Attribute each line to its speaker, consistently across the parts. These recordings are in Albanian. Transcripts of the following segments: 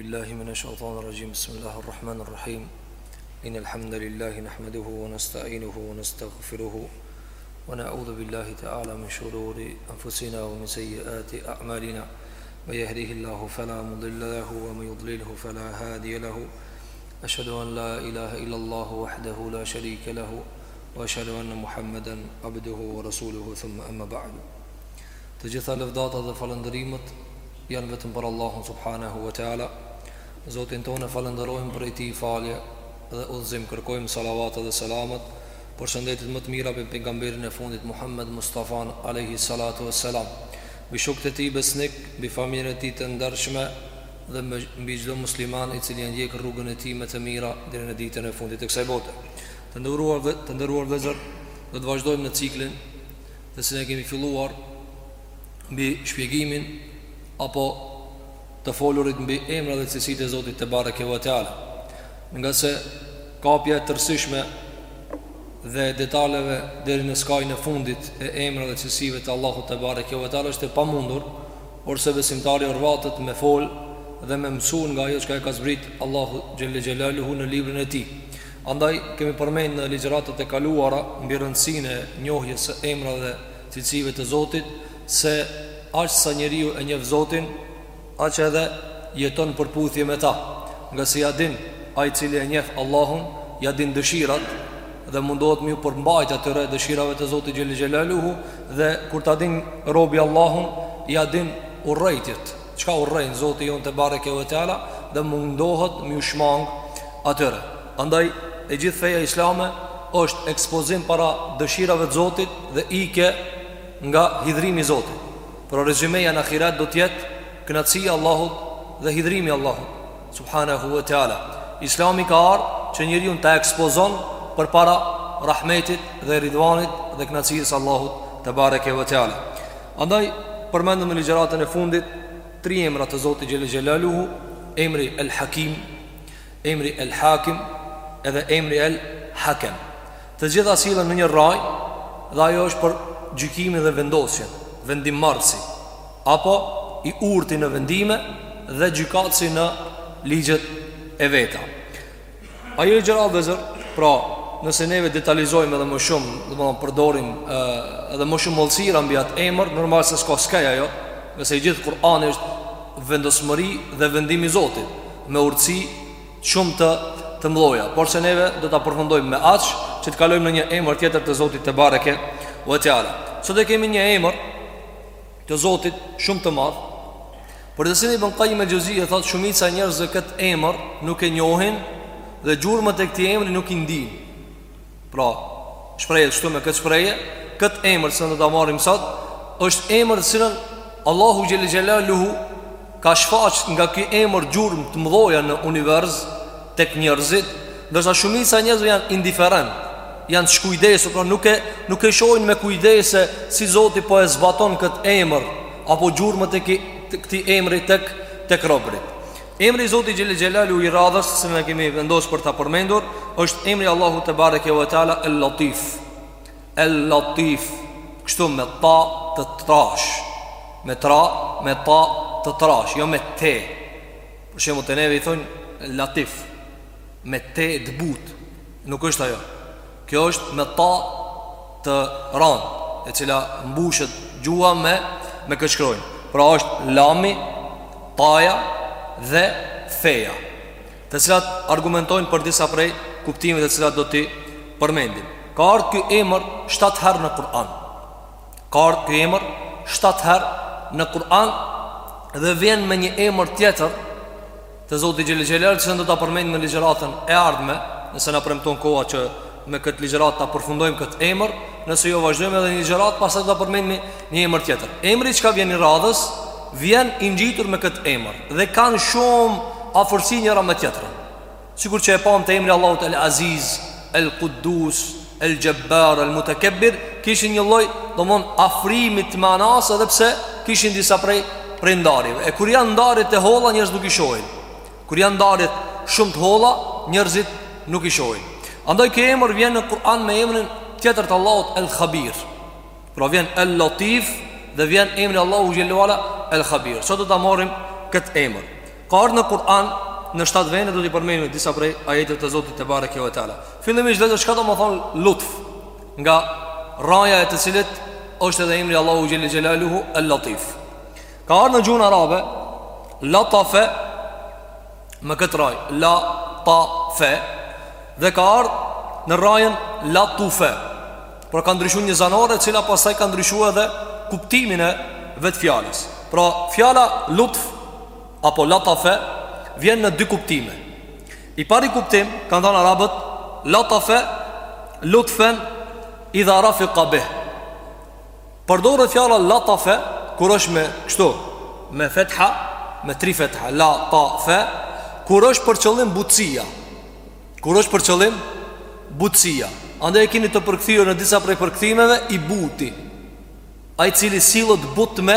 Speaker 1: بالله من الشيطان الرجيم بسم الله الرحمن الرحيم إن الحمد لله نحمده ونستعينه ونستغفره ونعوذ بالله تعالى من شرور أنفسنا ومن سيئات أعمالنا من يهده الله فلا مضل له ومن يضلله فلا هادي له أشهد أن لا إله إلا الله وحده لا شريك له wa ashhadu anna Muhammeden abduhu wa rasuluhu thumma amma ba'du. Të gjitha lëvdatat dhe falënderimet janë vetëm për Allahun subhanahu wa taala. Zotin tonë e falënderojmë prej tij falje dhe udhëzim kërkojmë salavatet dhe selamet përshëndetjet më të mira mbi pejgamberin e fundit Muhammed Mustafa alaihi salatu wassalam mbi shokët e tij besnik mbi familjen e tij të ndershme dhe mbi çdo musliman i cili e ndjek rrugën e tij me të mira deri në ditën e fundit e kësaj bote Të nderuar vëllezër, do të vazhdojmë në ciklin të cilin e kemi filluar mbi shpjegimin apo të folurit mbi emrat dhe cilësitë e Zotit te bareke ve teala. Ngase kapja e tërësishme dhe e detaleve deri në skajin e fundit e emrave dhe cilësive të Allahut te bareke ve teala është e pamundur, porse besimtari orvatet me fol dhe me mësu nga ajo çka e ka zbrit Allahu xhelle xhelaluhu në librin e tij. Andaj, kemi përmend në ligjëratat e kaluara mbi rëndësinë e njohjes së emrave dhe cilësive të Zotit, se aq sa njeriu e njeh Zotin, aq edhe jeton në përputhje me ta, ngase ia din, ai i cili e njeh Allahun, ia din dëshirat dhe mundohet me iu përmbajt atyre dëshirave të Zotit xhelle xhelaluhu, dhe kur ta din robi Allahun, ia din urrejtjet. çka urren Zoti jonë tebareke ve teala dhe mundohet me ju shmang atyre. Andaj e gjithë feja islame është ekspozim para dëshirave të Zotit dhe ikje nga hidhrimi i Zotit. Pra rezymeja në ahiret do të jetë kënaqësi e Allahut dhe hidhrimi i Allahut. Subhanehu ve teala. Islami ka ardh që njeriun ta ekspozon përpara rahmetit dhe ridvanit dhe kënaqësisë së Allahut tebareke ve teala. Andaj, përmendëm në ligjëratën e fundit tri emra të Zotit xhelle xhelaluhu, emri El Hakim, emri El Hakim, edhe emri El Hakem. Të gjitha sillen në një rrënjë dhe ajo është për gjykimin dhe vendosjen, vendimmarrësi, apo i urti në vendime dhe gjykatësi në ligjet e veta. Ajo e gjerë vëllezër, pra nëse neve detalizojmë edhe më shumë, domethënë përdorim edhe më shumë hollësira mbi atë emër, normal se s'ka skaj ajo, ngase i gjithë Kur'ani është vendosmëri dhe vendim i Zotit, me urtësi shumë të, të mdhoja. Porse neve do ta përfundojmë me aq, që të kalojmë në një emër tjetër të Zotit tebareke ve teala. Sot e kemi një emër të Zotit shumë të madh, Për të cilin Ibn Qayyim al-Jawziyye thotë shumica e njerëzve këtë emër nuk e njohin dhe gjurmët e këtij emri nuk i ndjejnë. Pra, shprehet kështu me këtë shprehje, këtë emër cilin do ta marrim sot është emër të cilën Allahu xhelle xhelaluhu ka shfaq nga ky emër gjurmë të mëdhoja në univers, tek njerëzit, ndërsa shumica e njerëzve janë indiferentë, janë të shkujdesur, pra nuk e nuk e shohin me kujdes se si Zoti po e zbaton kët emër apo gjurmët e këtij emri tek tek robrit. Emri i Zotit Xhelle Xhelaluhu i radhës, se e kemi vendos për ta përmendur, është emri Allahut tebareke ve teala El Latif. El Latif, kështu me ta të trashë, me tra, me ta të trashë, jo me te. Për shembull te neve i thonë latif me te të butë. Nuk është ajo. Kjo është me ta të randë, e cila mbushet gjuha me me këtë shkronjë. Pra është lami, taja dhe feja. Të cilat argumentojnë për disa prej kuptimeve të cilat do t'i përmendim. Ka ardhë ky emër 7 herë në Kur'an. Ka ardhë ky emër shtatë herë në Kur'an Dhe vjen me një emër tjetër Të Zotit Xhelle Xhelaluhu Që do ta përmendim në ligjëratën e ardhme Nëse na premton koha që me këtë ligjëratë ta përfundojmë këtë emër Nëse jo vazhdojmë edhe një ligjëratë Pastaj do ta përmendim një emër tjetër Emri çka vjen i radhës Vjen i ngjitur me këtë emër Dhe kanë shumë afërsi njëra me tjetrën Sikur që e pamë te emri i Allahut El Aziz, El Kudus, El Xhebbar, El Mutekebbir, kishin një lloj, domethanë, afrimit me anasë edhe pse kishin disa prej, prej ndarjeve. E kur janë ndarjet të holla, njerëzit nuk i shohin. Kur janë ndarjet shumë të holla, njerëzit nuk i shohin. Andaj ky emër vjen në Kur'an me emrin tjetër të Allahut El Khabir. Pra vjen El Latif dhe vjen emri i Allahut Xhelle ve Ala El Khabir. Sot do ta marrim këtë emër. Ka ardhur në Kur'an në shtatë vende do t'i përmendim disa prej ajeteve të Zotit tebareke ve teala. Fillimisht vetë çka domethanë lutf nga rraja e të cilit është edhe emri i Allahut xhelle xhelaluhu el latif. Ka ardhur në gjuhën arabe latafe me këtë rrajë la ta fe dhe ka ardhur në rrajën latufe. Por ka ndryshu një zanore e cila pastaj ka ndryshu edhe kuptimin e vetë fjalës. Pra fjala lutf apo latafe vjen në dy kuptime. I pari kuptim kanë thënë arabët latafe lutfen idha rafiqa bih. Përdoret fjala latafe kur është me kështu me fetha me tri fetha la ta fe kur është për qëllim butësia Kur është për qëllim butësia. Andaj e keni të përkthyer në disa prej përkthimeve i buti. Ai i cili sillet butë me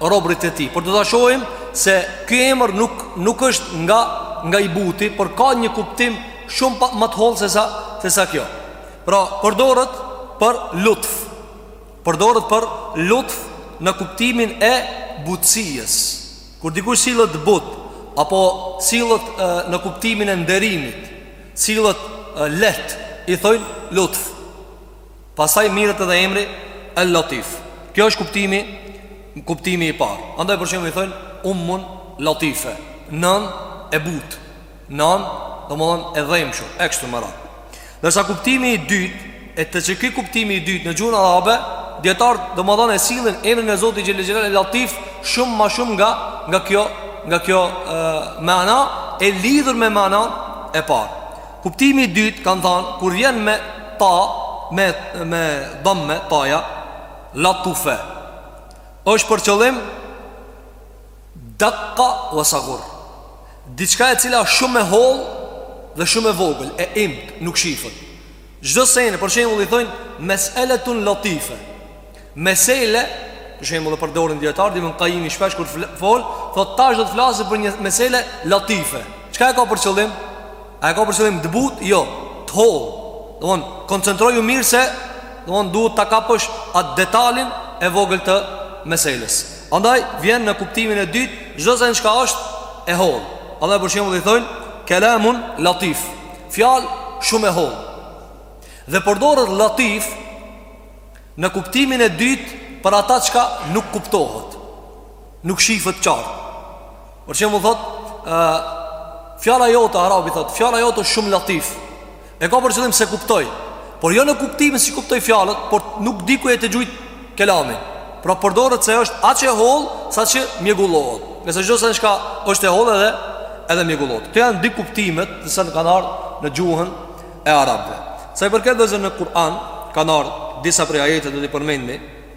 Speaker 1: robrit e tij. Por do ta shohim se ky emër nuk nuk është nga nga i buti, por ka një kuptim shumë ma, ma të hollë se sa se sa kjo. Pra, përdoret për lutf. Përdoret për lutf në kuptimin e butësisë. Kur dikush sillet butë apo sillet në kuptimin e nderimit, sillet lehtë, i thojnë lutf. Pastaj mirret edhe emri El-Latif. Kjo është kuptimi, kuptimi i parë. Andaj për shembull i thojnë Ummun Latife, nanë e butë. Nanë, domethanë e dhemshur, e kështu me radhë. Ndërsa kuptimi i dytë, edhe që ky kuptimi i dytë në gjuhën arabe, dijetarët domethanë e sillin emrin e Zotit xhel-le xhel-le El-Latif shumë ma shumë nga, nga kjo, nga kjo e, mana e lidhur me mana e parë. Kuptimi i dytë, kanë thanë, kur vjen me ta, me, me damme taja, latufe, është për qëllim, Dakka wa sagur Diçka e cila është shumë e hollë Dhe shumë e vogël E imtë nuk shifet Çdo send për shembull i thojnë Meseletun latife Mesele Për shembull e përdorin dijetarët Ibnul Kajimi shpesh kur fol Thotë tash do të flasim për një mesele latife Çka e ka për qëllim? A e ka për qëllim të butë? Jo Të hollë Domethënë koncentroju mirë se Domethënë duhet ta kapësh atë detalin E vogël të meselës Andaj vjen në kuptimin e dytë, çdo send çka është e hollë. Andaj për shembull i thojnë kelamun latif, fjalë shumë e hollë. Dhe përdoret latif në kuptimin e dytë për ata çka nuk kuptohet. Nuk shifet qartë. Për shembull thotë, ë fjala jote arabi thotë, fjala jote është shumë latif. E ka për qëllim s'e kuptoj Por jo në kuptimin s'i kuptoj fjalët Por nuk di ku je tu e gjujt kelamin Pra përdoret se është aq e hollë Saqë mjegullohet Nëse çdo send çka është e hollë edhe Edhe mjegullohet Këto janë dy kuptimet Disi kanë ardhë në gjuhën e arabëve Sa i përket dhe zërë në Kur'an Kanë ardhë disa prej ajeteve do t'i përmendmi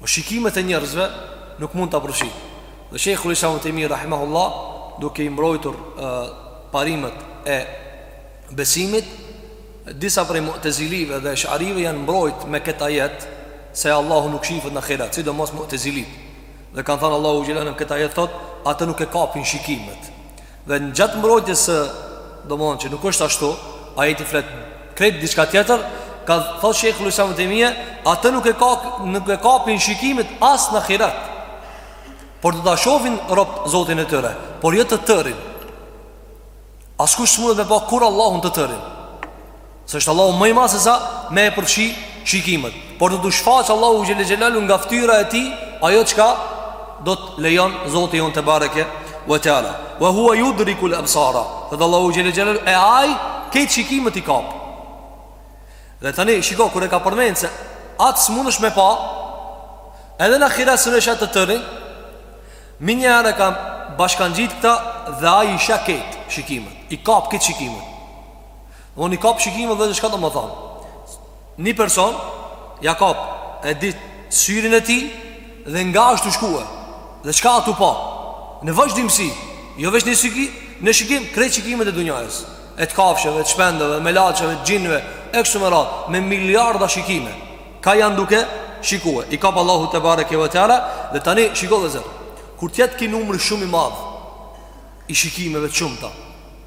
Speaker 1: Po shikimet e njerëzve nuk mund ta përfshijnë. Dhe Shejhul Islam Ibn Tejmije rahimahullah duke i mbrojtur e, parimet e besimit, disa prej Mu'tezilive dhe Esh'arive janë mbrojt me këtë ajet se Allahu nuk shifet në ahiret, sidomos Mu'tezilit. Dhe kanë thanë Allahu xhelal në këtë ajet thotë, atë nuk e kapin shikimet. Dhe gjatë mbrojtjes së domethanë që nuk është ashtu, ajeti flet krejt diçka tjetër, ka thotë Shejhul Islam Ibn Tejmije, atë nuk e, ka, nuk e kapin shikimet as në ahiret, por do ta shofin robt Zotin e tyre, por jë jo të tërin, askush s'mundet me pa kurrë Allahun të tërin. Se është Allahu më i madh se sa me e përfshi shikimet. Por do t'u shfaqë Allahu xhel xelalu nga fytyra e tij ajo çka do të lejon Zoti jonë tebareke ve teala. Wa huwa yudriku al-absara. Thotë Allahu xhel xelalu e ai krejt shikimet i kap. Dhe tani shiko kur e ka përmend se atë s'munesh me pa edhe në ahiret s'e sheh të tërin menjëherë e ka bashkangjitë këta dhe ai i sheh krejt shikimet i kap krejt shikimet Unë i kap shikimet edhe çka do me thanë. Një person ja kap e dit syrin e tij dhe nga është tu shikue. Dhe çka â tu pa? Në vazhdimsi, jo veç një shikim, në shikim krejt shikimet e dunjës. E të kafshëve, të shpendëve, melaqeve, të xhinëve, e kështu me radhë, me miliarda shikime. Ka janë duke shikue. I kap Allahu tebareke ve teala dhe tani shiko vëllezër. Kur të jetë ky numër shumë i madh i shikimeve të shumta,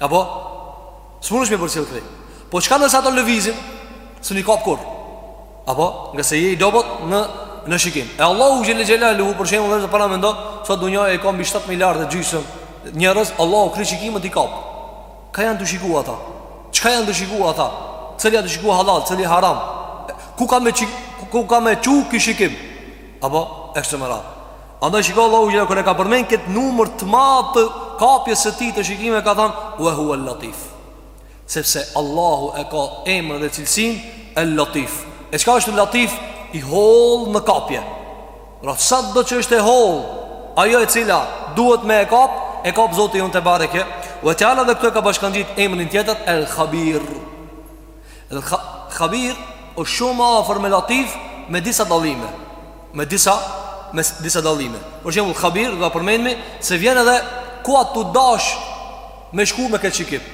Speaker 1: A po, s'munesh me i përcjellë krejt. Po çka nëse ato lëvizin, s'mun i kap kurrë. A po, ngase je i dobët në, në shikim. E Allahu xhele xhelaluhu, për shembull vëllezër paramendo, sot dunja e ka mbi 7 miliard dhe gjysëm njerëz, Allahu krejt shikimet i kap. Ka janë tu shiku ata? Çka janë tu shiku ata? Cili janë tu shiku hallall, cili haram? Ku ka me, çik, ku ka me çu ky shikim? A po, e kështu me radhë. Andaj shiko Allahu xhele kur e ka përmend këtë numër të madh të kapjes së tij të shikimeve ka than Ue huel latif Sepse Allahu e ka emrin dhe cilësinë el latif E çka është el latif i hollë në kapje Pra sado që është e hollë Ajo e cila duhet me e kap E kap Zoti jonë tebareke ue teala dhe këtu e ka bashkangjit emrin tjetër el khabir El Khabir osht shumë afër me Latif me disa dallime. Me disa me disa dallime. Për shembull Khabir do ta përmendmi se vjen edhe ku â tu dashtë me shku me këtë shikim.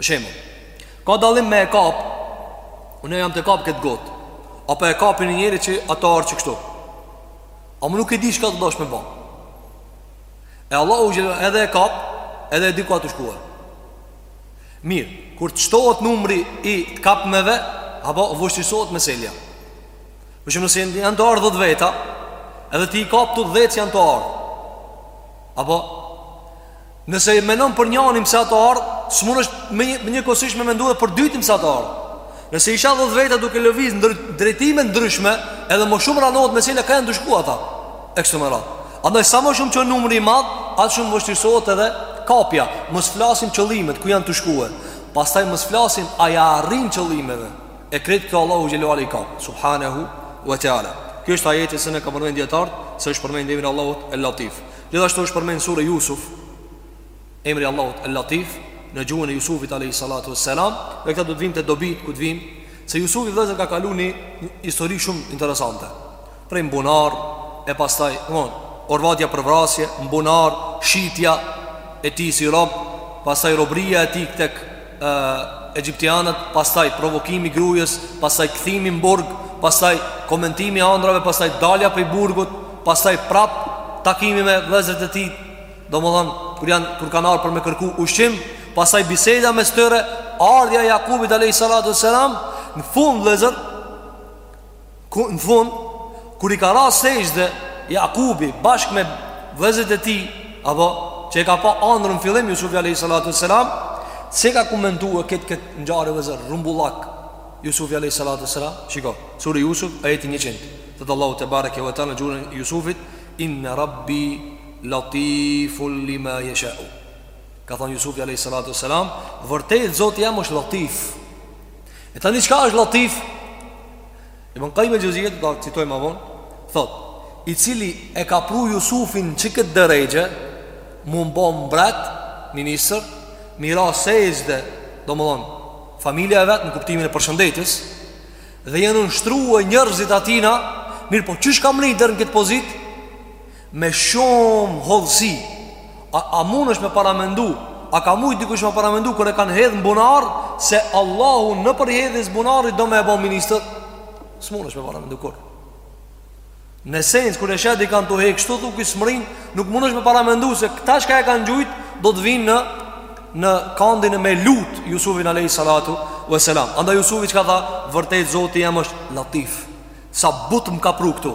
Speaker 1: Shembull, ka dallim me e kap. Unë jam tu e kap këtë gotë. Apo e kapi një njeri që â tu ardhë qe kështu Ama nuk e di çka â tu dashtë me ba E Allahu xhele edhe e kap Edhe e di ku â tu shkuar Mirë, kur të shtohet numri i të kapmeve, apo vështirësohet meselja. Për shembull nëse janë tu ardhë dhetë veta, edhe ti i kap të dhetë që janë tu ardhë. Apo, nëse i menon për njanin se â tu ardhë, s'munesh me një, me njëkohësisht me mendue për të dytin se â tu ardhë. Nëse i sheh dhetë veta duke lëviz në drejtime të ndryshme Edhe më shumë ranohet meselja ka janë tu shku ata E kështu me radhë Andaj sa më shumë që â numri i madh Aq shumë vështirësohet edhe kapja Mos flasim qëllimet ku janë tu shkue Pastaj mos flasim a ja arrijnë qëllimeve E krejt këto Allahu xhele i kap Subhanehu wa ta'ala Ky është ajeti se na e kanë përmend dijetarët Se është përmend emri i Allahut el Latif Gjithashtu është përmend sure Jusuf emri Allahut El Latif në gjuhën e Jusufit alejhi salatu ve selam me këta do të vim te dobit ku të vim se Jusufi vllezër ka kalu një histori shumë interesante prej m'bunar e pastaj domethon, orvatja për vrasje m'bunar, shitja e tij si rob pastaj robria e tij tek e, egjiptianët pastaj provokimi i grujes pastaj kthimi n'burg pastaj komentimi i andrave pastaj dalja prej burgut pastaj prap takimi me vllezërit e tij Domthon kur janë kur kanë ardhur për me kërku ushqim, pastaj biseda mes tyre, ardhja e Jakubit alejhi salatu selam në fund vllezër në fund kur i ka ra sexhde Jakubi bashkë me vëllezërit e tij apo që e ka pa andrrën në fillim Jusufi alejhi salatu selam si e ka komentu këtë këtë ngjarje vllezër rrumbullak Jusufi alejhi salatu selam shiko sure Jusuf ajeti 100 thot Allahu tebareke ve teala n'gjuhën e Jusufit inne rabbi Latifun lima jesha'u. Ka thanë Jusufi alejhi salatu veselam, vërtet Zoti jem është Latif. E tani çka është Latif? Ibn Kajjim el-Xhevzije do ta citojmë ma vonë, thotë, i cili e ka pru Jusufin n'qikët derexhe, m'u bo mbret, ministër, me i ra sexhde, domethonë, familja e vet në kuptimin e përshëndetjes, dhe ju nënshtru njerëzit atina, mirëpo qysh ka mrri deri në këtë pozitë, Me shumë hollësi A, a mundësh me paramendu A ka mujt dikush me paramendu Kur e kanë hedh në bunar Se Allahu nëpër hedhjes bunarit Do me e bo ministër S'mundësh me paramendu kur Në sens kur e sheh dikan tu hek Kshtu thu ky s'mrrin Nuk mundësh me paramendu Se këta çka e kanë gjujt Do të vinë në Në kandin e me lut Jusufin Alejhi Salatu Veselam Andaj Jusufi çka tha Vërtet Zoti jem është Latif Sa butë më ka pru këtu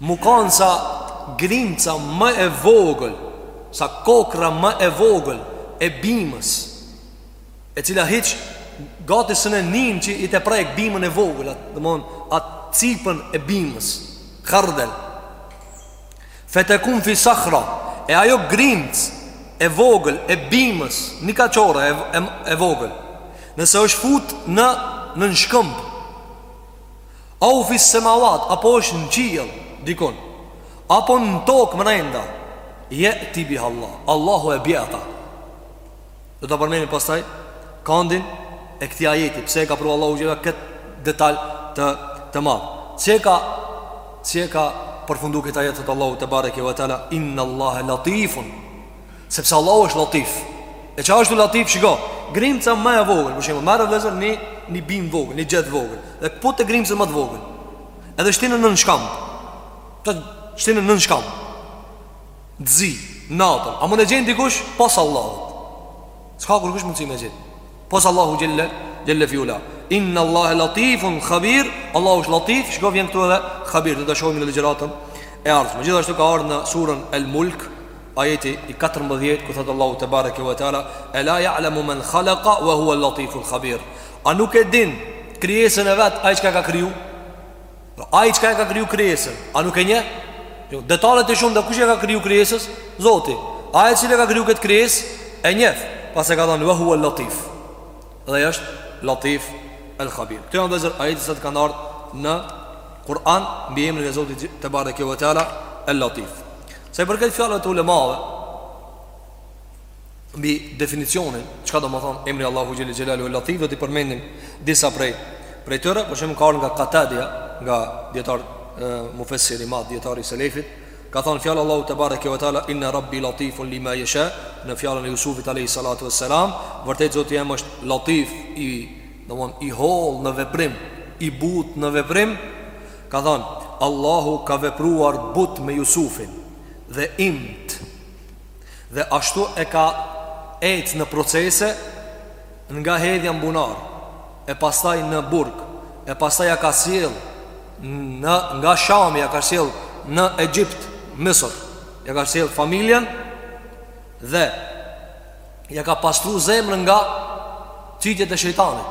Speaker 1: M'u kan sa grimca ma e vogël, sa kokrra ma e vogël e bimës, e cila hiç gati s'e nin që ta prek bimën e vogël, domethon atë cipën e bimës, hardel. Fetekun fi sahra, e ajo grimcë e vogël e bimës, një ka qore e, e, e vogël, nëse është fut në, në në shkëmb, Ev fis semavat apo është në qiell dikun apo në tokë mrenda je'ti bihallah Allahu e bje ata do ta përmendi pasaj kandin e këtij ajeti pse e ka pru Allahu xhele këtë detal të, të madh çka çka e ka përfundu këtë ajet Allahu tebareke ve teala inna Allahe latifun Sepse Allahu është Latif. E çfarë është Latif? Shiko, grimca më e vogël, për shembull, merre vëllezër një bimë t'vogël, një gjeth t'vogël. Dhe këpute grimcën më të vogël. Edhe shtine nën shkamb. Shtine nën shkamb. T'zi, natën. A mun e gjen dikush pos Allahut? S'ka kurkush mundësi me gjet? Pos Allahu xhelle fi ula. Inna Allahu Latifun Khabir. Allahu është Latif, shiko vjen këtu edhe Khabir, do ta shohim në ligjëratën e ardhshme. Gjithashtu ka ardhur në surën El Mulk, Ajeti i katërmbëdhjetë ku thotë Allahu te bareke ve teala, "Ela ya'lamu man khalaqa wa huwa al-latiful khabir." A nuk e din krijesën e vet ai çka ka kriju? Po ai çka e ka kriju krijesën, a nuk e nje? Jo, detalet e shumta kush ia ka kriju krijesës? Zoti. Ai që e ka kriju këtë krijesë e njeh, pse ka thënë wa huwa al-latif. Dhe është Latif al-Khabir. Këto janë vëllezër ajetet që kanë ardhur në Kur'an mbi emrin e Zotit te bareke ve teala al-Latif. Sa i përket fjalëve të ulemave mbi definicionin, çka domethënë emri Allahut xhelle xhelaluhu el latif do t'i përmendim disa prej prej tyre, po siç ka ardh nga Katadja, një dijetar mufessir i madh dijetar i selefit, ka thënë fjala Allahut te bareke ve teala inna rabbi latifun lima yasha në fjalën e Jusufit alayhi salatu wassalam, vërtet Zoti jem është latif i, domthon i hollë në veprim, i butë në veprim, Ka thënë, Allahu ka vepruar butë me Jusufin dhe imtë, dhe ashtu e ka ecë në procese nga hedhja mbunar, e pastaj në burg, e pastaj ja ka sjell nga Shami ja ka sjell në Egjipt, Misër, ja ka sjell familjen dhe ja ka pastru zemrën nga cytjet e shejtanit.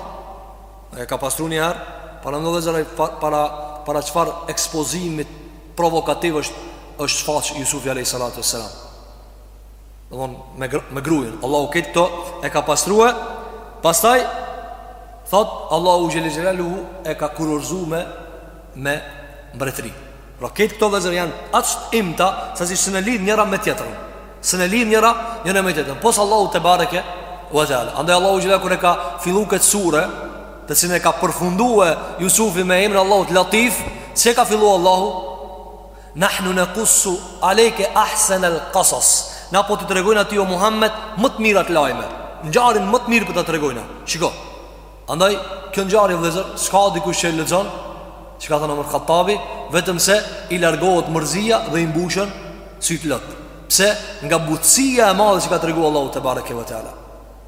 Speaker 1: E ka pastru një herë Paramendo vëllezër para, para çfarë ekspozimit provokativ është është shfaqë Jusufi Alejhi Salatu ue Selam Domethën, me, gr me gruen Allahu këtë këto e ka pastru e Pastaj Thot Allahu Xhelle Xhelaluhu e ka kurorzu me Me mbretri Pra këtë këto vëllezër janë aq të imta Sa që s'i ndërlidh njëra me tjetrën S'i ndërlidh njëra njëra me tjetrën Pos Allahu tebareke ve teala Andaj Allahu xh.sh. kur e ka fillu këtë sure Të cilën e ka përfundu Jusufi me emrin Allahut latif Si e ka fillu Allahu Nahnu nekussu Alejke ahsen el kasas Na po të tregojmë ty o Muhammed Më të mirat lajme Ngjarjen më të mirë për po të të regojnë Shiko Andaj, kjo ngjarje vëllezër, s'ka dikush që e lexon, siç ka thënë Omer Hattabi, vetëm se i largohet mërzia dhe i mbushen sytë lot. Pse nga butësia e madhe që ka tregu Allahu tebareke ve teala.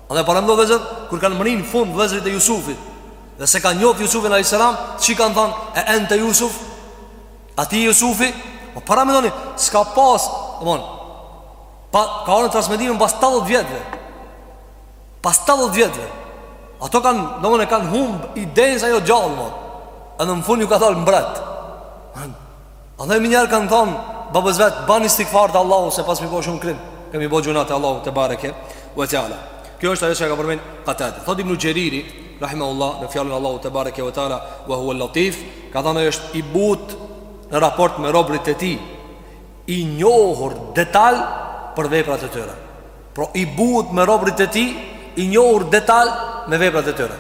Speaker 1: Andaj paramendo vëllezër, kur kanë mrri n'fund vëllezërit e Jusufit, dhe s'e kanë njoft Jusufin alejhi selam, ç'i kanë thënë, "E ente Jusuf?" A ti Jusufi? Po paramendoni, s'ka pas, domthon. Pra ka ardh n'transmetime pas 80 vjetëve. Pas 80 vjetëve Ato kanë, do mëne kanë humbë i denë sa jo gjallë më E në më fund ju ka dal mbret Andaj menjëherë kanë thonë Babës vet, ban istigfar te Allahu Se paskemi bo shumë krim Kemi bo gjunah te Allahu tebareke ve teala Kjo është ajo që e ka përmend Katade Thot ibn Xheriri rahimehullah Në fjalën e Allahut tebareke ve teala Ve huvel Latif Ka thanë është i but Në raport me robrit e tij I njohur detal Për veprat e tyre Pro i but me robrit e tij I njohur detal me veprat e tyre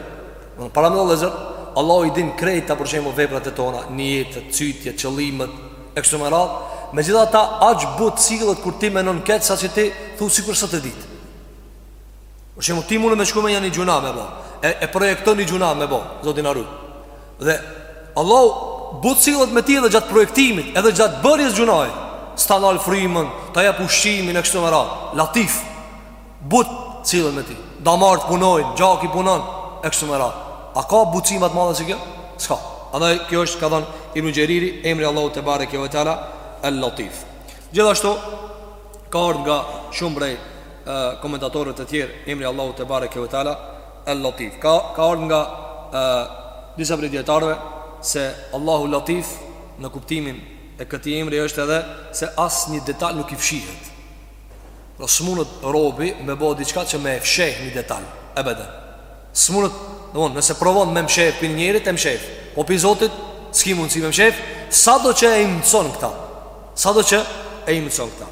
Speaker 1: Paramendo vllezër Allahu i din krejta për shembull veprat e tona Nijetet, cytjet, qëllimet E kështu me radhë Megjithatë aq but sillet kur ti menon këtë Sa që ti thu sikur s'a tu dit Për shembull ti mune me shku me një një gjunah me bo E, e projekton një gjunah me bo Zoti na rujt Dhe Allahu butë sillet me ty edhe gjatë projektimit edhe gjatë bërjes gjunahit S'ta nal frimën, ta jep ushqimin e kështu me radhë Latif, butë sillet me ty Damarët punojnë, gjaki punon e kështu me radhë A ka butësi ma t'madhe se kjo? S'ka, andaj kjo është ka thonë Ibn Xheriri, emri i Allahut tebareke ve teala El Latif Gjithashtu, ka ardhë nga shumë prej komentatorët e tjerë Emri i Allahut tebareke ve teala El Latif. Ka ka ardh nga e, disa prej dijetarëve se Allahu Latif në kuptimin e këtij emri është edhe se asnjë detaj nuk i fshihet. Pra s'munet robi me bo diçka që me e fsheh një detalj Ebeden S'munet, domthon, nëse provon me mshef pi njerit e mshef Po pi Zotit, s'ki mundsi me mshef Sado që e imtëson këta Sado që e imtëson këta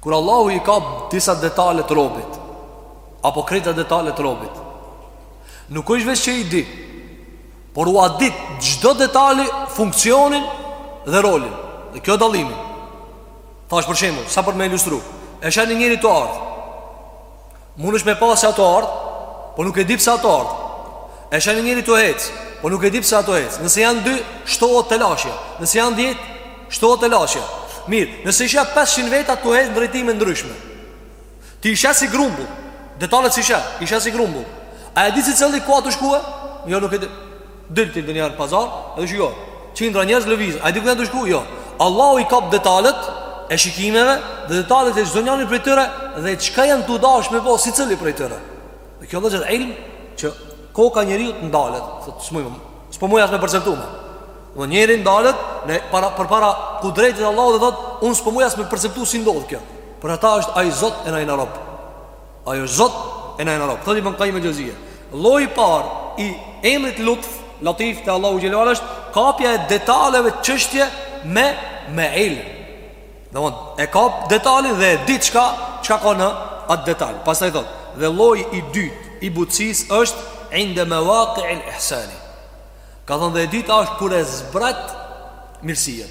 Speaker 1: Kur Allahu i ka disa detale të robit, apo krejta detale të robit, nuk është veç që i di, por ua di çdo detali funksionin dhe rolin. Dhe kjo dallimi. Tash për shembull, sa për me ilustru. E she ni njeri tu ardh. Mundesh me pa se a tu ardh Po nuk e di pse a tu ardh E she ni njeri tu hec Po nuk e di pse a tu hec Nëse janë dy, shtohet telashja Nëse janë dhjetë, shtohet telashja Mirë, nëse i she 500 veta tu hec në drejtime t'ndryshme Ti i she si grumbull Detalet s'i she, i she si grumbull A e di secili ku a tu shku? Jo nuk e di Dil ti ndonjëherë në pazar, edhe shiko. Qindra njerëz lëvizin. A e di ku janë tu shku? Jo. Allahu i kap detalet e shikimeve dhe detalet e çdo njëri prej tyre dhe çka janë tu dashtë me bo secili prej tyre. Dhe kjo vëllezër është ilm që koka e njeriut ndalet, thotë s'muj më. S'po muj as me perceptu më. Do njeriu ndalet para përpara kudretit të Allahut dhe thotë unë s'po muj as me perceptu si ndodh kjo. Për ata është ai Zot e na jena rob. Ai është Zot e na jena rob. Thotë Ibn Qayyim el-Xheuzije. Lloji i parë i emrit Lutf, Latif te Allahu xhele ve ala është kapja e detaleve të çështjeve me ilm. Domthon e kap detalin dhe e di çka çka ka në atë detal. Pastaj thotë, dhe lloji i dytë i butësisë është inde mawaqi al-ihsan. Ka thonë dhe e dyta është kur e zbret mirësinë.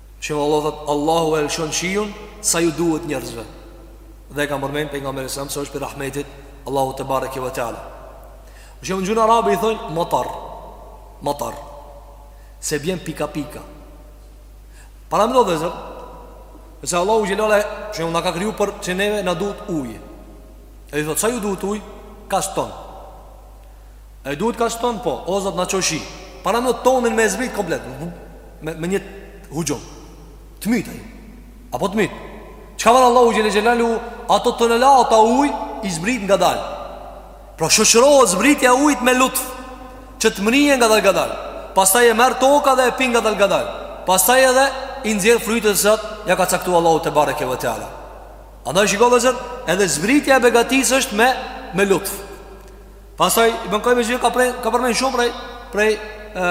Speaker 1: Shembull Allahu thotë, Allahu e lëshon shiun sa ju duhet njerëzve. Dhe e ka përmend Pejgamberi alejhi selam, se është prej rahmetit të Allahut tebareke ve teala. Shembull në gjuhën arabe i thonë, matar, matar, se bjen pika pika. Paramendo vëllezër, nëse Allahu xhele ve ala, shembull na ka kriju për që neve na duhet ujë. E i thotë, sa ju duhet ujë, kaq ton. A i duhet kaq ton po, o zot na ço shi. Paramendo tonin me e zbrit komplet. Me me një huxhum. Të myt ai. Apo të myt. Çka bën Allahu xhele xhelaluhu ato tonelata ujë i zbrit ngadal. Pra shoqërohet zbritja e ujit me lutf që të mrrijë ngadal ngadal. Pastaj e merr toka dhe e pin ngadal ngadal. Pastaj edhe i nxjerr frytet siç ja ka caktu Allahu tebareke ve teala. Andaj shikoni vëllezër, edhe zbritja e begatisë është me me lutf. Pastaj Ibn Qayyim el-Xheuzije ka prej ka përmend shumë prej prej ë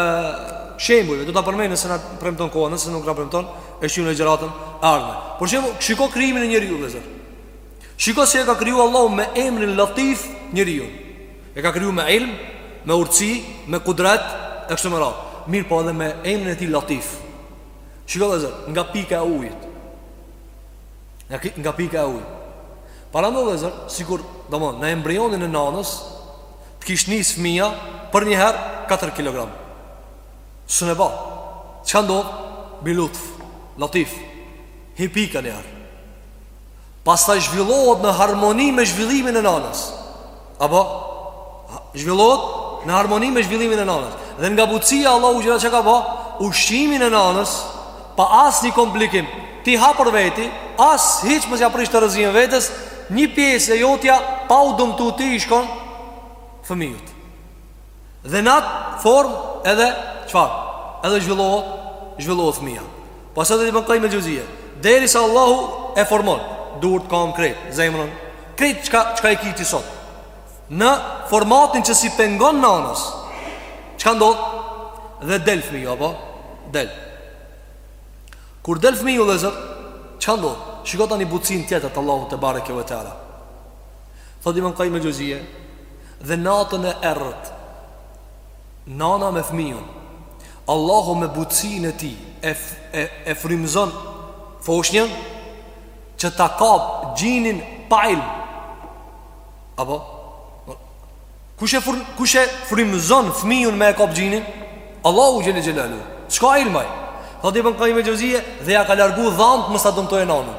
Speaker 1: shembujve, do ta përmend nëse na premton koha, nëse nuk na premton, e shohim në ligjëratën e ardhme. Për shembull, shiko krijimin e njeriut vëllezër. Shiko se e ka kriju Allahu me emrin Latif njeriun. E ka kriju me ilm, me urtësi, me kudret e kështu me radhë. Mirëpo edhe me emrin e tij Latif. Shiko vëllezër, nga pika e ujit. Nga, nga pika e ujit. Paramendo vëllezër, sikur, domethanë, në embrionin e nanës të kishte nis fëmija përnjëherë 4 kg S'un e ban. Çka ndodh? Bi lutf, latif Hin pika njëherë Pastaj zhvillohet në harmoni me zhvillimin e nanës Apo zhvillohet në harmoni me zhvillimin e nanës. Dhe nga butësia e Allahut xhele çka ka ba? Ushqimin e nanës pa asnjë komplikim. Ti ha për veti, as hiç mos ja prish terezinë vetes, një pjesë e jotja pa u dëmtu ti i shkon fëmijës. Dhe në atë formë edhe çfarë? Edhe zhvillohet, zhvillohet fëmija. Pastaj thotë Ibn Kajim el Xheuzije. Derisa Allahu e formon, duart, kamt, krejt, zemrën, krejt çka çka i ki ti sot. Në formatin që s'i pengon nanës. Çka ndodh? Dhe del fëmiju, apo? Del. Kur del fëmiju vllezër, çka ndodh? Shiko tani butësinë tjetër të Allahut tebareke ve teala. Thotë Ibn Kajim el Xheuzije, Dhe natën e errët Nana me fëmijën Allahu me butësinë e tij E, e, e frymëzon Foshnjën Që ta kap gjinin pa ilm Apo Kush e, fr, kush e frymëzon fëmijën me e kap gjinin Allahu xhel-le xhelaluhu S'ka ilm ai Thotë Ibn Kajim el Xheuzije Dhe ia ka largu dhamët mos ta dëmtojë nanën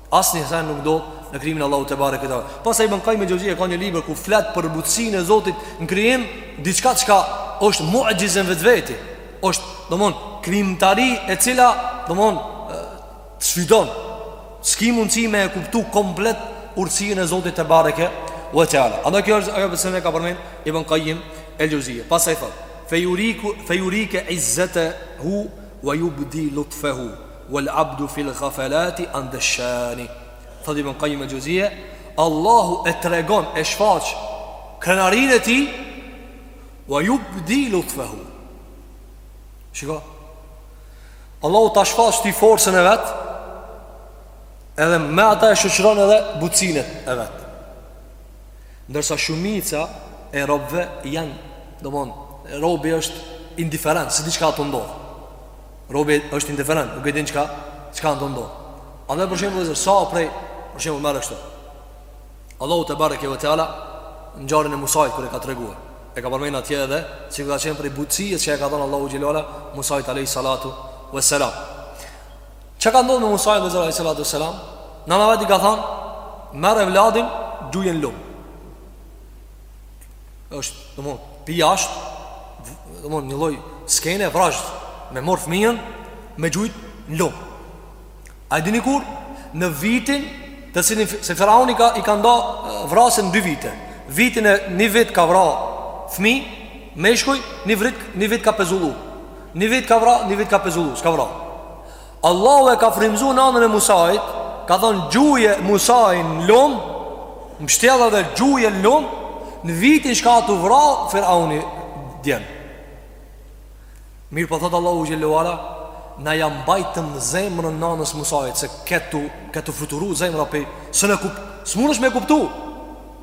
Speaker 1: Asnjë sen nuk do në krijimin e Allahut tebareke ve teala Pastaj Ibn Kajim el Xheuzije ka një libër ku flet për butësinë e Zotit në krijim Diçka çka është muxhize në vetveti është, domthon, krijimtari e cila, domthon, të sfidon S'ki mundësi me e kuptu komplet urtësinë e Zotit tebareke ve teala Andaj kjo është ajo pse e ka përmend Ibn Kajim el Xheuzije Pastaj thotë Fejurike izzetehu Wa jubdi lutfehu Wal abdu fil ghafalati an dha shani. Thotë Ibn Kajim el Xheuzije, Allahu e tregon e shfaq krenarinë e tij wa yubdi lutfahu. Shiko. Allahu ta shfaq ti forcën e vet, edhe me ata e shoqëron edhe butësinë e vet. Ndërsa shumica e robëve janë, domthon, robi është indiferent s'e di çka a tu ndodh. Robi është indiferent, nuk e din çka, çka a tu ndodh. Edhe për shembull vllezër, sa prej, për shembull vllezër, merre kështu. Allahu tebareke ve teala, ngjarjen e Musait kur e ka treguar. E ka përmend atje edhe, që ka qenë prej butësisë që i ka thonë Allahu xhel-le xhelaluhu, Musait alejhi salatu ve selam. Çka ndodhi me Musain vllezër alejhi salatu ve selam? Nanës vet i ka thonë, merre evladin, gjuje në lumë. është, domthon, pi jashtë, domthon, një lloj skene e vrazhdë, me morë fëmijën, me gjujtë në lumë. A e dini kur? Në vitin, të cilin, se Faraoni i ka, i ka nda vrasjen në dy vite. Vitin e një vit ka vra fëmijë meshkuj, një, vrit, një vit ka pezullu. Një vit ka vra, një vit ka pezullu, s'ka vra. Allahu e ka frymzu nanën e Musait Ka thonë gjuje Musain n'lum Mbështjelle dhe gjuje në lum Në vitin çka a tu vra Firauni djem Mirëpo thotë Allahu xhele ue ala Na ja mbajtëm zemrën nanës Musait Se ketu, ketu fluturu zemra apë Së në kup, s'mundesh me kuptu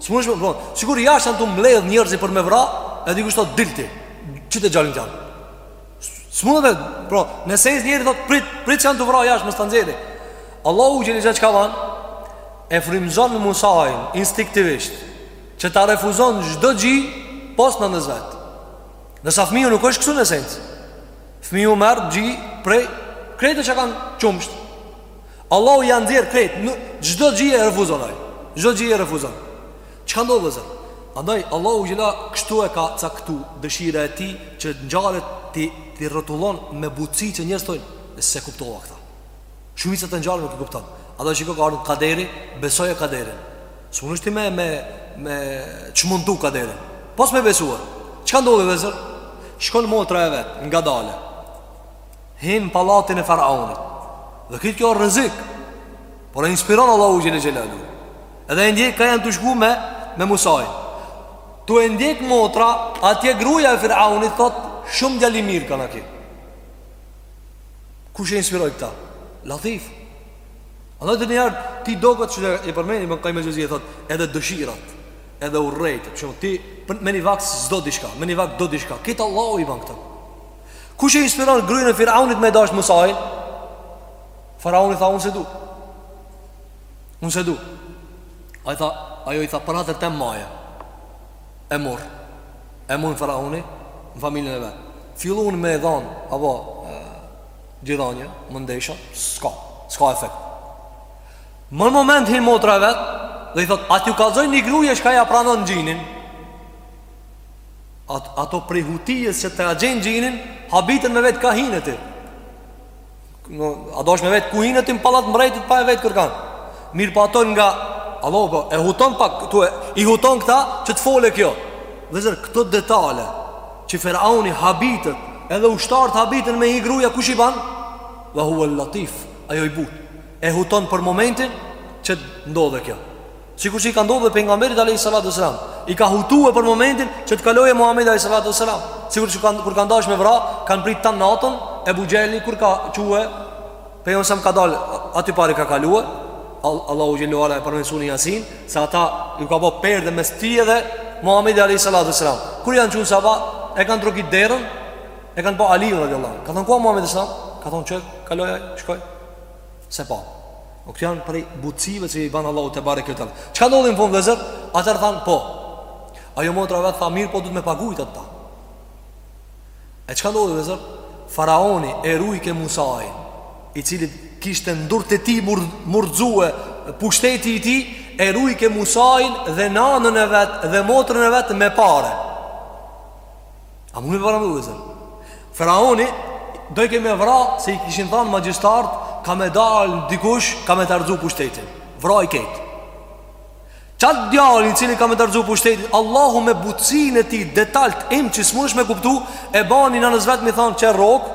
Speaker 1: S'mundesh me kuptu Sikur jashtë janë tu mbledh njerëzit për me vra E dikush thotë dil ti Qite djalin djalin S'mundet vetë, pra, në esencë njeri thotë, prit, prit se janë tu vra jashtë, mos ta nxjerri Allahu xhele çka ban, e frymzon Musain, instinktivisht, që ta refuzon çdo gji, pos nanës vet. Ndërsa fëmiju nuk është kështu në esencë. Fëmiju merr gji prej, krejt që kanë qumsht. Allahu ja nxjerr krejt, çdo gji e refuzon ai, çdo gji e refuzon. Çka ndodh vëllezër? Andaj Allahu xhele kështu e ka caktu dëshira e tij që ngjarjet t'i t'i rrotullon me butësi që njerëz thonë s'e kuptova këta. Shumica të ngjarë nuk e kupton. Ata shikoj ka ardhur kaderi, besoje kaderin. S'mundesh me me me çmontu kaderin. Pas me besuar. Çka ndodhi vllezër? Shkon motra e vet, ngadale. Hin n'pallatin e faraonit. Dhe këtë kjo rrezik. Por e inspiron Allahu xhele xhelalu. Edhe e ndjek ka janë tu shku me, me Musain Tu e ndjek motra Atje gruja e Firaunit thot Shumë djal i mirë kanka ky Kush e inspiroi këta? Latif A dhe të njerë ti do këtë që e përmen Ibn Kajjim Xhevzije thot Edhe dëshirat Edhe urrejtjet Shumë ti për, me një vakt s'do diçka Me një vakt do diçka Këtë Allahu i ban këta Kush e inspiroi grujen e Firaunit me dashtë Musain? Farauni tha unë s'e du Unë s'e du Ai tha Ajo i tha për hatër tem maje E mur E mur faraoni Në familjen e vet Fillun me i dhanë Apo Gjidhanje Mëndesha S'ka S'ka efekt Më një moment hin motra e vet Dhe i thot A t'ju kallzoj një gruje Çka ja pranon gjinin At, Ato prej hutisë Që t'ja gjejn gjinin Habiten me vet kah hine ti A dasht me vet ku hine ti në pallat mbretit pa e vet kërkan Mirëpo po ato nga A po, e huton pak tu e I huton këta që të fole kjo Vllezër këto detale Që ferauni habitet Edhe ushtarët habiten me ni gruja Kush i ban Ue hue latif Ai i but E huton për momentin Që t'ndodhe kjo Sikur që i ka ndodh edhe pejgamberit alayhi salatu sallam, i ka hutue për momentin që të kalojë Muhamedi alayhi salatu sallam. Sikur që kur kanë dash me vra, kanë prit tan natën Ebu Xhehli kur ka çue pejgamberi sa ka dal aty pari ka kalue. Allahu xhelalu ala e përmend n'suren Yasin se ata u ka ba perde mes tij dhe Muhamedi alayhi salatu sallam. Kur janë çu n'sabah, e kanë trokit derën, e kanë pa Alin radiallahu. Ka thënë ku Muhamedi sallam? Ka thënë qe kaloi, shkoi. Se pa. O këto janë prej butësive që i ban Allahu tebareke ve teala Çka ndodhi n'fund vllezër? Atëherë thanë po Ajo motra e vet tha mirë po do të me pagujtë atë ta E çka ndodhi vllezër? Faraoni e rujke Musain i cili kishte n'durt e tij mu, mu rrzue Pushteti i tij e rujke Musain Dhe nanën e vet dhe motrën e vet me pare A mund të vërmë vllezër? Faraoni dojke me vra se i kishin thënë magjistart ka me dal dikush ka me ta rrzu pushtetin. Vrau krejt. Qat djalin i cili ka me ta rrzu pushtetin, Allahu me butësinë e tij detalet imta që smush me kuptu, e bani nanës vet me i than qe rrogë.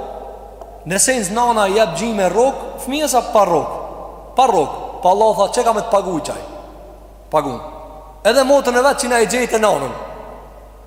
Speaker 1: N'esencë nana i jep gji me rrogë fëmijës apo pa rrogë. Pa rrogë. Po Allahu tha qe ka me të pagu qaj. Pagun. Edhe motrën e vet që na e gjejte nanën.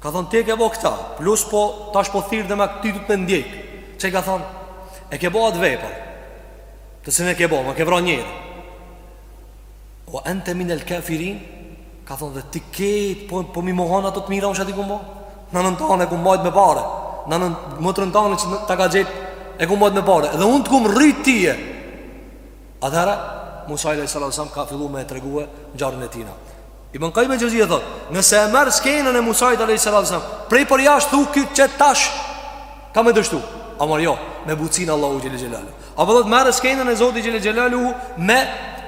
Speaker 1: Ka thonë ti e ke bo këta Plus po tash po thirr dhe me këti du të me ndjek Çka i ka thonë E ke bo atë vepër të cilën e ke bo, ma ke vra njeri Ve ente min el kafirin Ka thonë dhe ti këto Po, po m'i mohon ato të mira unë që t'i kum bo Nanën tane e kum bajt me pare Nanën motrën tane që ta ka gjet E kum bajt me pare Dhe unë të kum rrit tije Atëherë Musa alejhi salatu selam ka fillu me e tregue ngjarjen e tina Ibn Qayyim el-Xhevzije thot, nëse e merr skenën e Musait alayhis salam, prej për jashtë thu ky qe tash ka me dështu. Ama jo, me butsin e Allahut xhel xelalu. Apo thot merre skenën e Zotit xhel xelalu me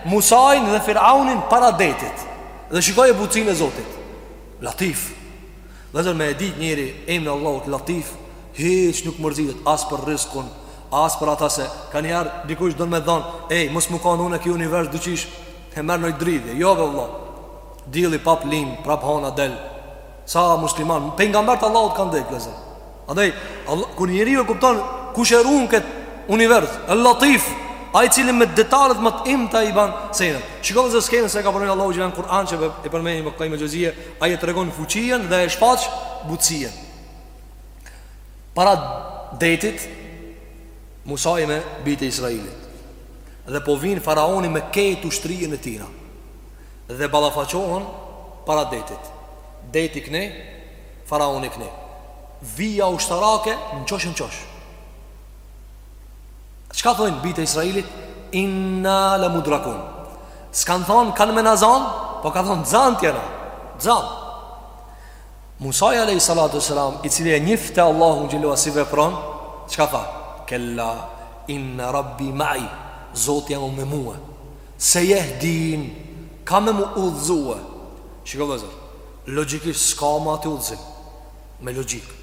Speaker 1: Musain dhe Firaunin para detit. Dhe shikoje butësinë e Zotit. Latif. Vllezër me e dit njeri emrin e Allahut Latif, hiç nuk mërzitet as për rizkun, as për ata se kaniher dikush don me thon, ej, mos me kan unë ky univers diqysh E merr noj dridhje jo be vlla Dielli prap lind prap hona del Sa musliman Pejgamber të Allahut kanë dek vëllezër. Andaj kur njeriu e kupton kush e ruan kët univers, El Latif, ai i cili me detalet më të imta i ban senet. Shikoje skenën si e ka përmen Allahu që në Kur'an që e përmend Ibn Kajim Xhevzije, ai e tregon fuqinë dhe e shfaq butësinë. Para detit Musai me bijtë e Israilit. Dhe po vijnë faraoni me kejt ushtrinë e tij. Dhe ballafaqohen para detit. Deti këne, faraoni këne. Vija ushtarake në qosh në qosh. Çka thonë bijtë e Izraelit? Inna la mudrakun. S'kan thonë kanë me na zan, po kan thonë zan't jena. Zan. Musai alejhi salatu selam i cili e njifte Allahun xhele ve ala si vepron Çka tha? Kella inna rabbi mai Zoti jem u me mue Sejehdin Ka me m'udhëzue Shiko vllazër Logjikisht s'ka ma të udhëzim Me logjikë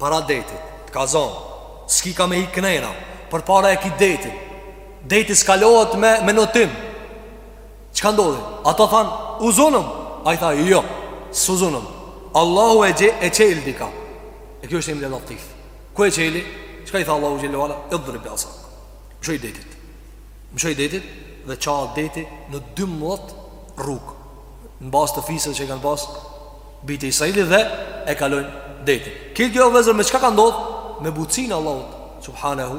Speaker 1: Para detit Të ka zonë S'ki ka me ik knejna Përpara e ki detin Deti s'kalohet me, me notim Çka ndodhi? Ata than, u zunëm Ai tha, jo, s'u zunëm Allahu e, gje, e çelë dika E kjo është emni Latif Ku e çeli? Çka i tha Allahu xhele ve ala? Idrib bi asa Mëshoj detit Mëshoj detit Dhe çahet deti në dymdhet rrugë Në bazë të fiseve që i kanë pas bijtë e Israilit dhe e kalojnë detin Kejt kjo vllazër me çka ka ndodhë? Me butsinë e Allahut Subhanehu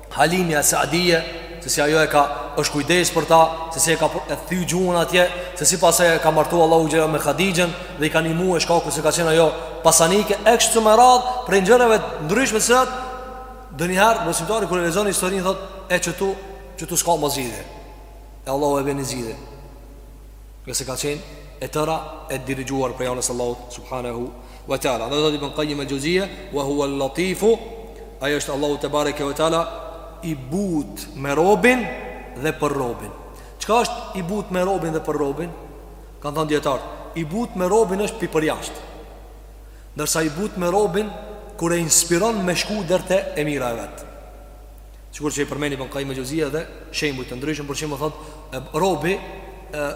Speaker 1: Halimja es-Saadije, se si ajo e ka është kujdes për ta, se si e ka e thy gjuhën atje, se si pastaj e ka martu Allahu xhele ve ala me Hadixhen dhe i ka nimu e shkaku se ka qenë ajo pasanike, e kështu me radhë, prej ngjarjeve të ndryshme të sires, ndonjëherë, besimtari, kur e lexon historinë, thot, e qitu, qitu s'ka ma zgjidhje, e Allahu e bën zgjidhjen. Ngase ka qenë e tëra e dirigjuar prej anës Allahut subhanahu wa ta'ala E thotë Ibn Kajim el-Xheuzije Wa hua latifu Ai është Allahu tebareke wa ta'ala I but me robin dhe për robin Çka është i but me robin dhe për robin? Kanë thënë dijetarët I but me robin është pi përjashtë Nërsa i but me robin Kur e inspiron me shku deri te e mira e vet Sikur që i përmeni Ibn Kajim el-Xheuzije dhe shembuj të ndryshëm Për shembull thot, e, robi e,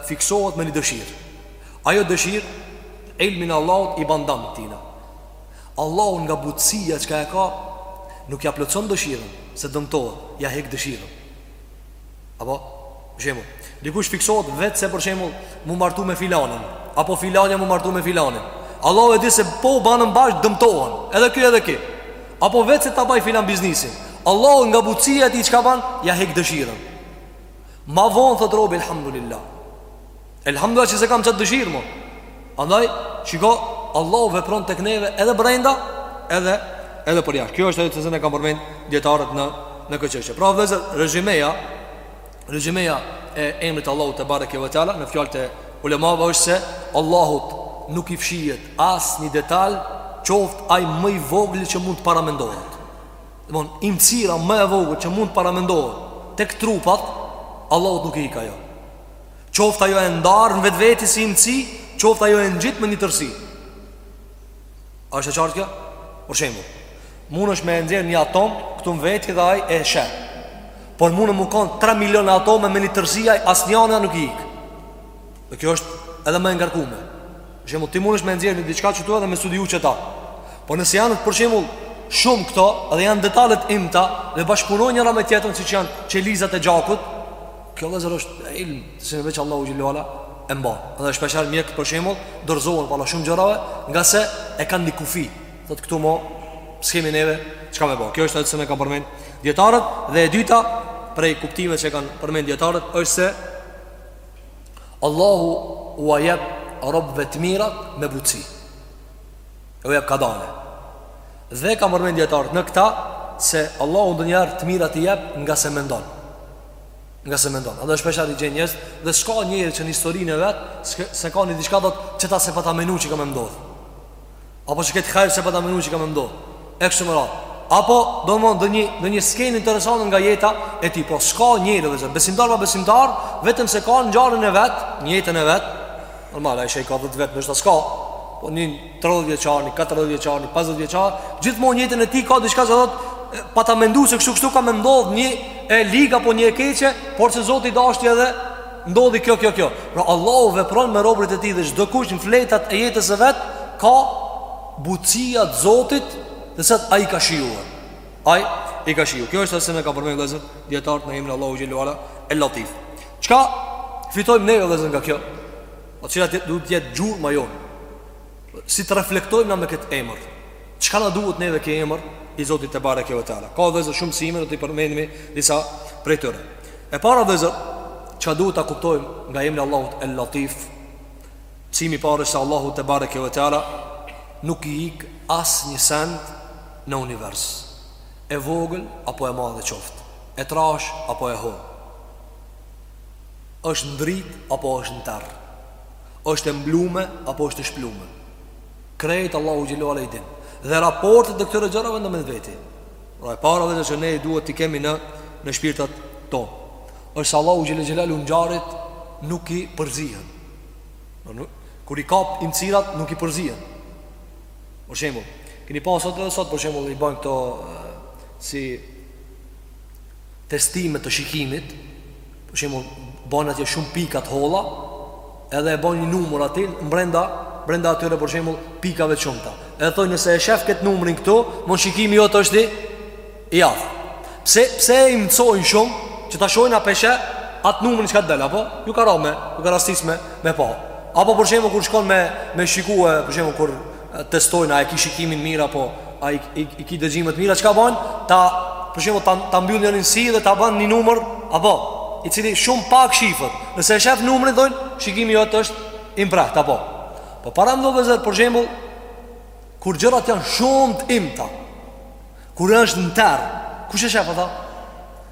Speaker 1: fiksohet me një dëshirë Ajo dëshirë, ilmin e Allahut i ban dam atina Allahu nga butësia çka e ka Nuk ja plotson dëshirën, se dëmtohet, ja hek dëshirën Apo, për shembull, dikush fiksohet vetë se për shembull mu martu me filanin, apo filanja mu martu me filanin. Allahu e di se po u banen bashkë dëmtohen, edhe ky edhe kjo. Apo vetë se ta baj filan biznesin. Allahu nga butësia e tij çka ban? Ja hek dëshirën. Ma vonë thot robi alhamdulillah. Elhamdullah që s'e kam qëtë dëshirë mo Andaj, shiko, Allahu vepron tek neve edhe brenda Edhe, edhe përjashta Kjo është ajo çka e kanë përmend djetarët në, në kët çështje Pra vllezër, rezimeja Rezimeja e emrit Allahu tebareke ve teala Në fjalët e ulemave është se Allahut nuk i fshihet asnjë detal Qoftë ai më i vogli që mund të paramendohet Domethënë, imtësira më e vogël që mund të paramendohet Tek trupat, Allahut nuk i ik ajo Qoftë ajo e ndarë në vetveti si njësi Qoftë ajo e ngjitë me një tërsi A është e qartë kjo? Për shembull Mund është me e nxjerrë një atom Këtu në veti dhe ai e sheh Por mund është me kanë 3 milion atome me një tërsi Ai asnjana nuk i ikë Dhe kjo është edhe më e ngarkume Shembull ti mund është me e nxjerrë një diçka qëtu edhe me studiu qëta Por nëse janë për shembull Shumë këto edhe janë detale t'imta Dhe bashkëpunojnë njëra me tjetrën siç janë qelizat e gjakut Kjo vllezër është ilm Të cilin veç Allahu Xhelle ve ala e mba Dhe shpeshherë mjekët për shembull Dorëzohen para shumë gjërave Ngase e kanë një kufi Dhe thotë këtu mo S'kemi neve Çka me ba Kjo është ajo çka e kanë përmend Djetarët Dhe e dyta Prej kuptimeve që kanë përmend djetarët është se Allahu ua jep Robëve të mirat me butësi U jep kadale Dhe kanë përmend djetarët në këta Se Allahu ndonjëherë të mirat i jep Nga s'e mendon Nga s'e mendon Andaj shpeshherë i gjen njerëzit Dhe s'ka njeri që në historinë e vet S'e ka një diçka thotë qëta s'e pa ta menu që ka me m'ndodhë Apo qëkëtë hajr s'e pa ta menu që ka me m'ndodhë E kështu me radhë Apo do më dhe një, dhe një skenë interesante nga jeta E tij po s'ka njeri vllezër Besimtar pabesimtar Vetëm se ka ngjarjen e vet Në jetën e vet Normal, ai që i ka dhetë vjet Ndoshta s'ka Po një 30 vjeçari, një 40 vjeçar, një, 50 vjeçar, gjithmonë n'jetën e tij ka diçka që thotë s'e pata mendu se kështu kështu ka me ndodh një e ligë apo një e keqe, por se Zoti dashti edhe ndodhi kjo kjo kjo. Pra Allahu vepron me robërit e tij dhe çdo kush në fletat e jetës së vet ka butësi të Zotit, që ai i ka shijuar. Ai i ka shijuar. Kjo është ajo që kanë përmendur vllezër dijetarët në emrin Allahu xhelle ve ala el latif. Çka fitojmë neve vllezër nga kjo? A cila duhet të jetë gjurma jonë? Si të reflektojmë na me këtë emër? Çka na duhet neve ky emër i Zotit tebareke ve teala? Ka vllezër shumë mësime do t'i përmendim disa prej tyre. E para vllezër, çka duhet ta kuptojmë nga emri Allahut El Latif? Mësimi i parë se Allahut tebareke ve teala nuk i ik asnjë send në univers. E vogël apo e madhe qoftë, e trashë apo e hollë. Është në dritë apo është në terr? Është e mblume apo është e shplume? Krejt Allahu xhele ve ala i din. Dhe raportet e këtyre gjërave ndërmjet veti. Pra e para dhe që ne duhet t'i kemi në në shpirtat tonë. Është se Allahu xhele ve ala ngjarjet nuk i përzihen. Nuk, kur i kap imcirat nuk i përzihen. Për shembull, keni pa edhe sot për shembull i bajnë këto si testime të shikimit, për shembull, bën atje shumë pika të holla, edhe e bën një numër aty brenda brenda atyre për shembull pikave të shumta. Edhe thonë nëse e shef këtë numrin këtu, domethënë shikimi jot është i i aftë. Pse pse i imcojnë shumë që ta shohin a po e sheh atë numrin çka të del apo ju ka ra me, ju ka rastis me me pa. Apo për shembull kur shkon me me shikue, për shembull kur testojnë a e ki shikimin mirë apo a i, i, i ki dëgjimet të mira, çka bajnë, ta, për shembull, ta, ta mbyllin njënin sy dhe ta bajnë një numër, apo, i cili shumë pak shifet, nëse e shef numrin, thojnë, shikimi jot është i mprehtë, apo. Po paramendo vëllezër, për shembull, kur gjërat janë shumë të imta, kur është në terr, kush e shef ata,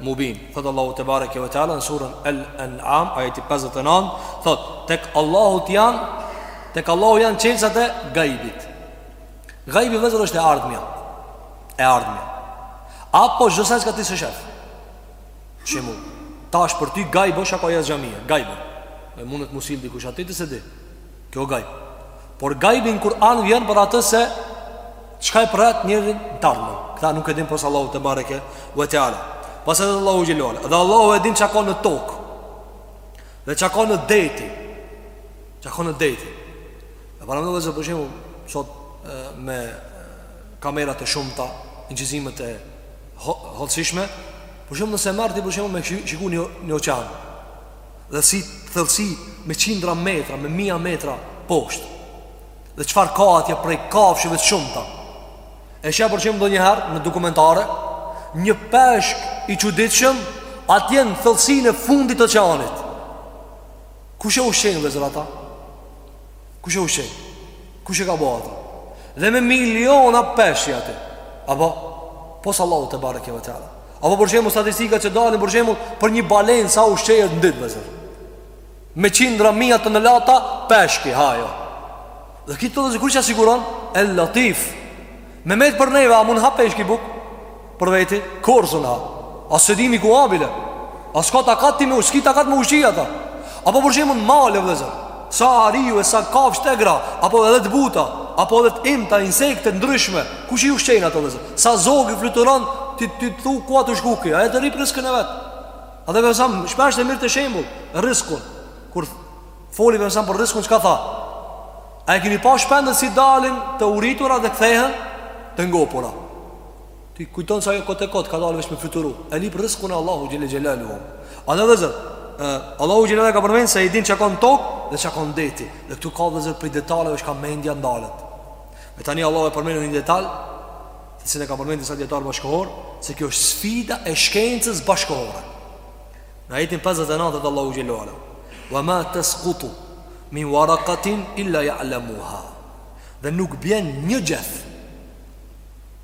Speaker 1: Mubin. Thot Allahu te bareke ve teala në surën Al-An'am ajeti 59, thot tek Allahu janë tek Allahu janë çelësat e gajbit. Gajbi vëllezër është e ardhmja. E ardhmja. Apo çdo send çka ti s'e shef. Shembull. Tash për ty gajb o çka o jashtë xhamisë, gajb o. E mundet me u sill dikush aty ti s'e di. Kjo gajb Por gajbi në Kur'an vjen për atë se çka e pret njerin në t'ardhmen Këta nuk e din pos Allahu të bareke ve teala Pas edhe Allahu xhele ve ala Dhe Allahu e din çka ka në tokë Dhe çka ka në deti Çka ka në deti E paramendo vëllezër për shembull Sot e, me kamerat e shumta Inçizimet e hollësishme Për shembull nëse merr ti për shembull me shiku një, një oqean Dhe si thellësi me qindra metra, me mija metra poshtë. Dhe çfarë ka atje prej kafshëve të shumta. E sheh për shembull ndonjëherë në dokumentare një peshk i çuditshëm atje në thellësinë e fundit të oqeanit. Kush e ushqen vëllezër ata? Kush e ushqen? Kush e ka bo ata? Dhe me miliona peshq aty. Apo pos Allahu te bareke ve teala. Apo për shembull statistika që dalin për shembull për një balenë sa ushqehet në ditë vëllezër. Me qindra mija tonelata peshki, ha ajo. Dhe këto vëllezër kush ia siguron, El-Latif. Me met për neve, a mund ha peshki bukë? Për veti, kurrë s'mun ha. As s'e dimi ku a bile? A s'ka takat ti me ushqi, takat me ushqi ata Apo për shembull n'male vëllezër Sa ariu e sa kafshë t'egra Apo edhe të buta Apo edhe të imta, insekte t'ndryshme Kush i ushqen ato vëllezër Sa zogi fluturon Ti thu ku a tu shku ky Ai e lyp rrizkun e vet Edhe Pejgamberi shpesh e merrte shembull Rrizkun Kur foli Pejgamberi për rrizkun, çka tha A e kini pa shpendët si dalin të uritura dhe kthehen Të ngopura Ti kujton se ajo kot e kot ka dalë veç me fluturu. E lyp rrizkun e Allahu xhel xhelalu. Andaj vëllezër, Allahu xhel xhelalu ka përmend se i din çka ka në tokë dhe çka ka në det. Dhe këtu ka vëllezër prej detaleve çka mendja ndalet. Me tani Allahu e përmend një detal, të cilën e kanë përmend disa dijetarë bashkëkohorë, se kjo është sfida e shkencës bashkëkohore. Në ajetin 59 thotë Allahu xhel xhelalu. Wa ma tasqutu min waraqatin illa ya'lamuha. Dhe nuk bjen një gjeth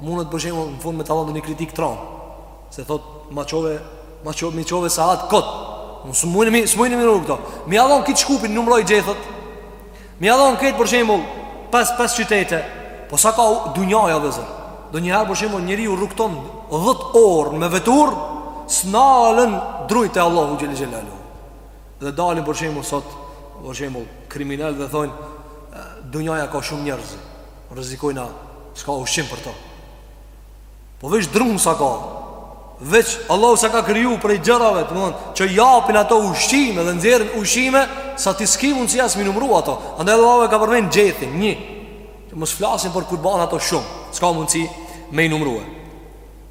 Speaker 1: Mundet për shembull në fund me tallon një kritik tron. Se thot ma çove, ma çove, mi çove sa at kot. S'mujnë me i, s'mujnë me i numru këto. Me ia dhanë këtë Shkupin, numroj gjethet. Me ia dhanë këtë për shembull, pesë, pesë qytete. Po sa ka dunjaja vëllezër. Ndonjëherë për shembull njeriu rrugëton 10 orë me veturë, s'nalen drujt e Allahut xhel xhelalu. Dhe dalin për shembull sot, për shembull, kriminelë dhe thonë, dunjaja ka shumë njerëz. Rrezikojnë a, s'ka ushqim për to. Po veç drunj sa ka. Veç Allahu sa ka kriju prej gjërave, domethanë, që japin ato ushqime dhe nxjerrin ushqime, sa ti s'ki mundësi as me i numru ato. Andaj Allahu e ka përmend gjethin, një. Që mos flasim, po kur bahen ato shumë, s'ka mundësi me i numruar.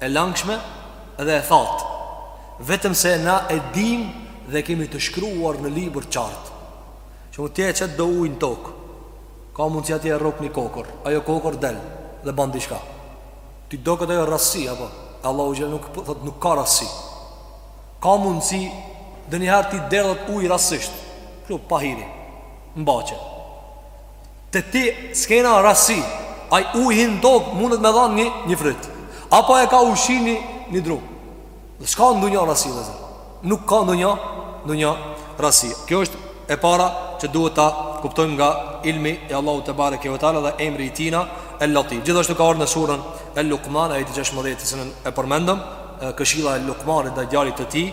Speaker 1: e langshme dhe e thatë, vetëm se na e dim dhe kemi të shkruar në libër t'qartë. Që mund ti e qet do ujë n'tokë, ka mundësi atje e rrok një kokërr, ajo kokërr del dhe ban diçka. Ty t'doket ajo rastësi, a po Allahu xhel nuk, thot, nuk ka rastësi. Ka mundësi ndonjëherë ty t'derdhet ujë rastësisht, krejt pahiri, n'bahçe. Te ti s'kena rastësi Ai ujë hin në tokë mundet me dhanë një, një fryt Apo e ka ushqy një, një dru Dhe s'ka ndonjë rastësi vëllezër Nuk ka ndonjë, ndonjë rastësi Kjo është e para që duhet ta kuptojmë nga ilmi i Allahut tebareke ve teala Dhe emri i tina El Latif Gjithashtu ka ardh në suren e Lukman Ajeti gjashtëmbëdhjetë të cilën e përmendëm Këshilla e Lukmanit dhe djalit të tij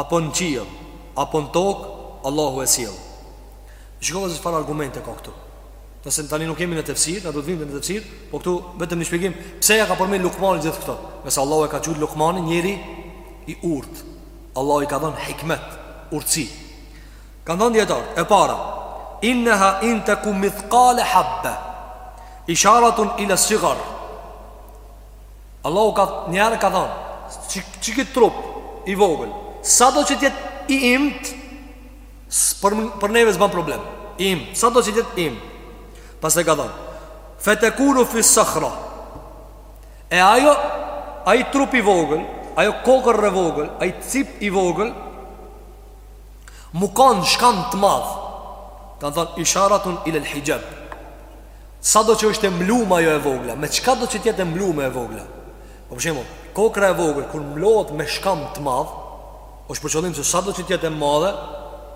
Speaker 1: Apo në qiell, apo në tokë, Allahu e sjell. Shiko vëllezër çfarë argumente ka këtu. Nëse tani nuk jemi në tefsir, na do të vimë në tefsir, po këtu vetëm një shpjegim, pse ja ka përmend Lukmani gjithë këto? Nëse Allahu e ka qujt Lukmanin njeri i urtë. Allahu i ka dhënë hikmet, urtësi. Kanë thanë dijetarët, e para, innaha in taku mithqal habba. Isharatun ila sigar. Allahu njëherë ka thënë, qiky trup i vogël, sado që të jetë i imt, për për neve s'ban problem. I imt, sado që të jetë i imt. Pastaj ka thënë, "Fetekun fi sakhra." E ajo ai trup i vogël, ajo kokërr e vogël, ai cip i vogël me kanë n'shkam të madh. Ka thënë isharatun ila al-hijab. Sado që është e mlume ajo e vogla, me çka do që të jetë e mlume ajo e vogla? Po për shembull, kokrra e vogël kur mlohet me shkam të madh, është për qëllim se sado që të jetë e madhe,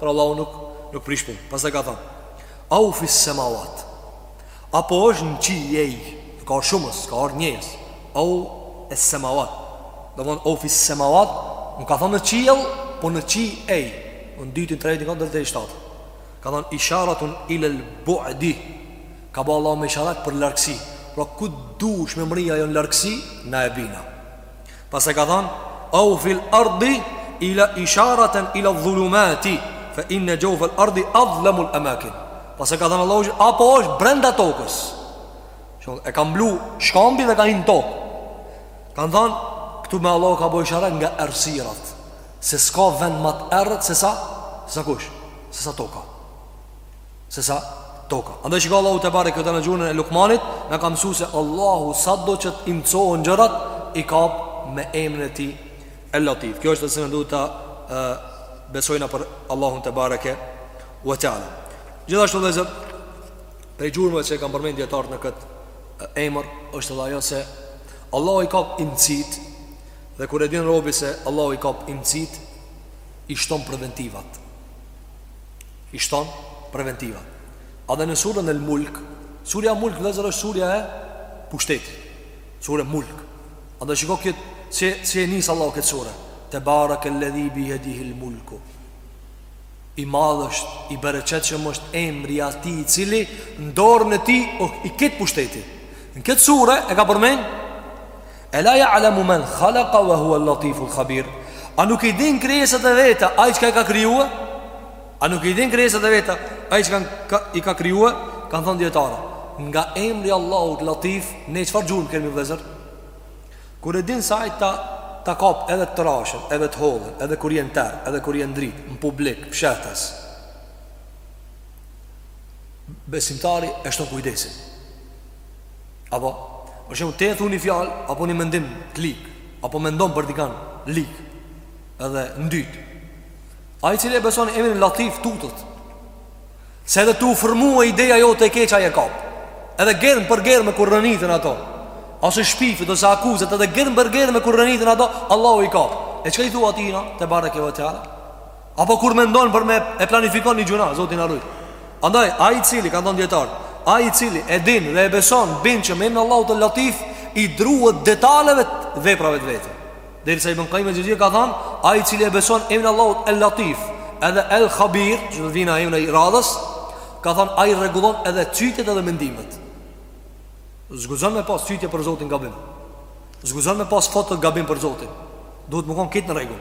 Speaker 1: për Allahun nuk nuk prish punë. Pastaj ka thënë: "Au fi samawat." Apo është në qiej, ka ardh shumës, s'ka ardh njëjës. Au e samawat. Domethon au fi samawat, nuk ka thënë në qiell, po në qiej. Në t'dytin, tretin, katërtin, t'shtatë. Ka thënë isharatun ilel bu'di, ka ba Allahu isharet për largësi. Pra ku do me mri ajo në largësi, na e bina. Pastaj ka thënë au fil ardi ila isharatan ila dhulumati fa in jawf al ardi adlam al amakin. Pastaj ka thënë Allahu apo është brenda tokës. Domethon e ka mblu shkambi dhe ka hi n'tok. Kan thënë këtu Allahu ka bo isharet nga errësirat. se s'ka vend ma të errët se sa se sa kush, se sa toka. Se sa toka. Andaj shiko Allahu tebareke ve teala në gjuhën e Lukmanit, na ka mësuar se Allahu sa do që të imcohen gjërat i kap me emrin e tij El Latif. Kjo është se ne duhet ta besojna për Allahun tebareke ve teala. Gjithashtu vëllezër prej gjurmëve që e kanë përmend dijetarët në këtë emër është edhe ajo se Allah i kap imcitë Dhe kur e din robi se Allahu i kap imcitë, i shton preventivat. I shton preventivat. Andaj në suren El Mulk, surja mulk vëllezër është surja e pushtetit. Sure Mulk. Andaj shiko këtu, si, si e nis Allahu këtë surë. Tebareke lledhi bi jedihi lmulku. I madhë është, i bereqetshëm është emri i atij i cili, n'dorën e tij e ka këtë pushtetin. Në këtë surë e ka përmend, Ela ja'lemu men khalaka wa hua latifu l'khabir A nuk i din krijesat e veta Ai çka i ka krijuar? A nuk i din krijesat e veta Ai çka ka, i ka krijuar? Kanë thonë dijetarët Nga emri i Allahut latif Ne çfarë gjurme kemi vëllezër? Kur e din se ai ta, ta kap edhe të trashën Edhe të hollën Edhe kur je n'terr Edhe kur je n'dritë Në publik Fshehtas Besimtari e shton kujdesin Apo, për shembull, te e thu një fjalë, apo një mendim të lik, apo mendon për dikan lik, edhe në dytë. Ai i cili e beson emrin El Latif tutët, se edhe tu u formue ideja jote e keqa e kap, edhe germ për germ me kur renditen ato, ose shpifjet ose akuzat, edhe germ për germ me kur renditen ato, Allah u i kap. E çka i thua atina, tebareke ve teala? Apo kur mendon për me e planifikon një gjunah, Zoti na rujt. Andaj ai i cili kanë thënë dijetarë, ai i cili e din dhe e beson, bindshëm emrin e Allahut El Latif i druhet detaleve të veprave të veta. Derisa Ibn Qayyim al-Jawziyya ka thënë, ai i cili e beson emrin e Allahut El Latif, edhe El Khabir, që do vijna emri i radhës, ka thënë ai rregullon edhe cytjet edhe mendimet. S'guxon me pas cytje për Zotin gabim. S'guxon me pas foto gabim për Zotin. Duhet me kon krejt në rregull.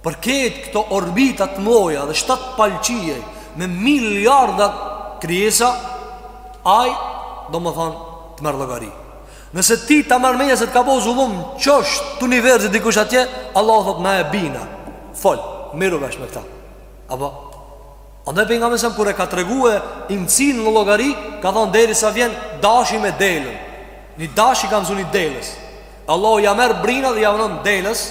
Speaker 1: Për krejt këto orbita të mëdha dhe shtatë palë qiej me miliarda krijesa, ai domethonë të merr llogari. Nëse ti ta marr mendja se të ka bo zullum n'qosh të universit dikush atje, Allahu thotë na e bina. Fol, merru vesh me këta. Apo Andaj Pejgamberi alejhi selam kur e ka tregue imtësinë në llogari Ka thonë derisa vjen dashi me delën Një dashi ka mshu një deles Allahu ia merr brinat dhe ia venon deles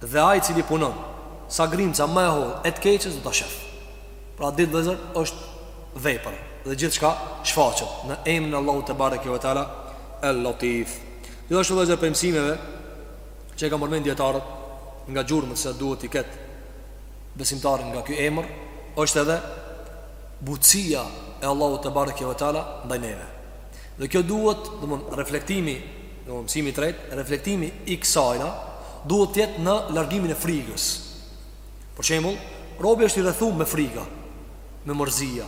Speaker 1: Dhe ai i cili punon sa grimca më e hollë e të keqes do ta sheh. Pra e dit vëllezër është vepër dhe gjithçka shfaqet në emrin e Allahut tebareke ve teala El Latif. Gjithashtu vëllezër prej mësimeve që kanë përmend dijetarët nga gjurmët se si duhet t'i ketë besimtari nga ky emër është edhe butësia e Allahut tebareke ve teala ndaj neve. Dhe kjo duhet, do të thonë, reflektimi, do të thonë, mësimi i tretë, reflektimi i kësajna duhet të jetë në largimin e frikës. Për shembull, robi është i rrethuar me frika, me mërzia.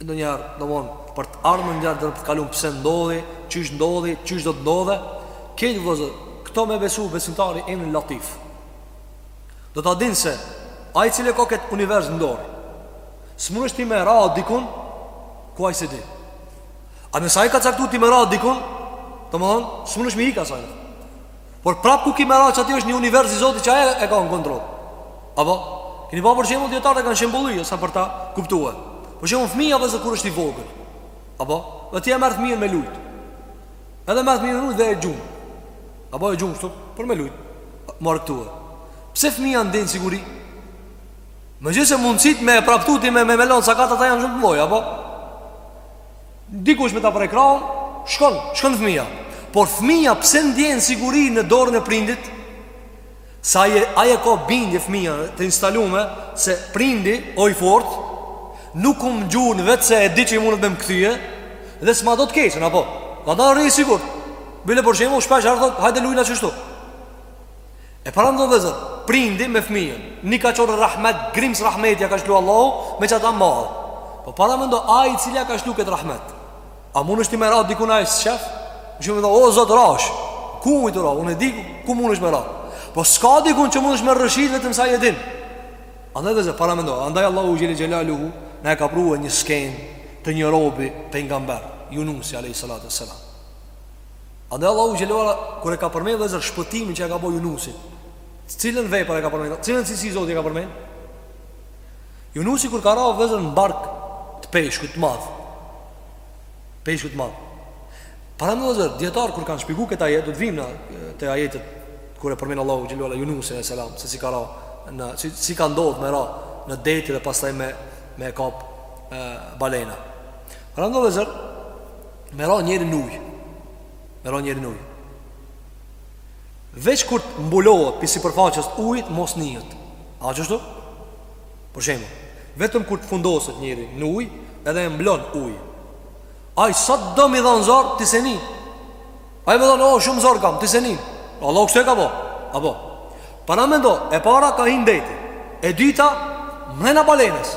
Speaker 1: E ndonjëherë, do të thonë, për të ardhmen një herë të kaluarën pse ndodhi, qysh ndodhi, qysh do të ndodhë, këto vëllezër, këto me besu besimtari emrin Latif. Do ta dinë se ai i cili ka këtë univers në dorë, s'mundesh ti me ra dikun ku ai se di. A nëse ai ka caktuar ti me ra dikun, domthon, s'mundesh me ikë asaj. Por prapë ku ki me ra qaty është një univers i Zotit që ai e ka në kontroll. Apo keni pa për shembull dijetarët kanë shembull sa për ta kuptuar. Për shembull fëmija dhe kur është i vogël. Apo dhe ti e merr fëmijën me lujt. Edhe merr fëmijën lun dhe e gjun. Apo e gjun kështu për me lujt. Merr këtu. Pse fëmija ndjen siguri? Megjithëse mundësitë me e praptu ti me me lon sakat ata janë shumë të mdhaja, apo? Dikush me ta prek krahun Shkon, shkon fëmija Por fëmija pse ndjen siguri në dorën e prindit Se ai, ai e ka bindje fëmija të instalume Se prindi, o i fortë Nuk um gjun vetë se e di që ai mundet me më kthy Edhe s'ma do të keqen, apo? Edhe rri i sigurt Bile për shembull, shpesh herë thotë, hajde lujmë qështu E paramendo vëllezër, prindi me fëmijën Një kaq rahmet, grimcë rahmet Ja ka lshu Allahu, me që ata marë Po paramendo, ai i cili ja ka lshu këtë rahmet A mundesh ti me ra dikun ai s'e shef Në që më ndo, o Zot rashë Ku më i të ra, unë e di ku mundesh me ra Po s'ka dikun që mundesh me rrëshqit vetëm se ai e din Andaj vëllezër, paramendo Andaj Allahu xhele xhelaluhu Na e ka pru një skenë të një robi Pejgamber, Junusi a.s. Andaj Allahu xhelalu kur e ka përmend vëllezër shpëtimin që e ka bo Junusit, të cilën vepër e ka përmend, të cilën cilësi Zoti e ka përmend? Junusi kur ka ra vëllezër në bark të peshkut të madh. Peshkut të madh. Paramendo vëllezër, dijetarët kur e kanë shpjegu këtë ajet, do të vim ne te ajetet kur e përmend Allahu xhele ue ala Junusin alejhi selam, se si ka ra në si, si ka ndodhur me ra në det edhe pastaj me me kap balena. Paramendo vëllezër, Me ra njeri në ujë Me ra njeri në ujë Veç kur të mbulohet Pi sipërfaqes ujit mo s'nihet A qështu? Për shembull Vetëm kur të fundoset njeri në ujë Edhe e mblon uji Ai sado me i dhanë zor Ti s'e nin Ai me thanë o shumë zor kam Ti s'e nin Allahu kështu e ka bo Apo Paramendo E para ka hi n'det E dyta Mrena balenës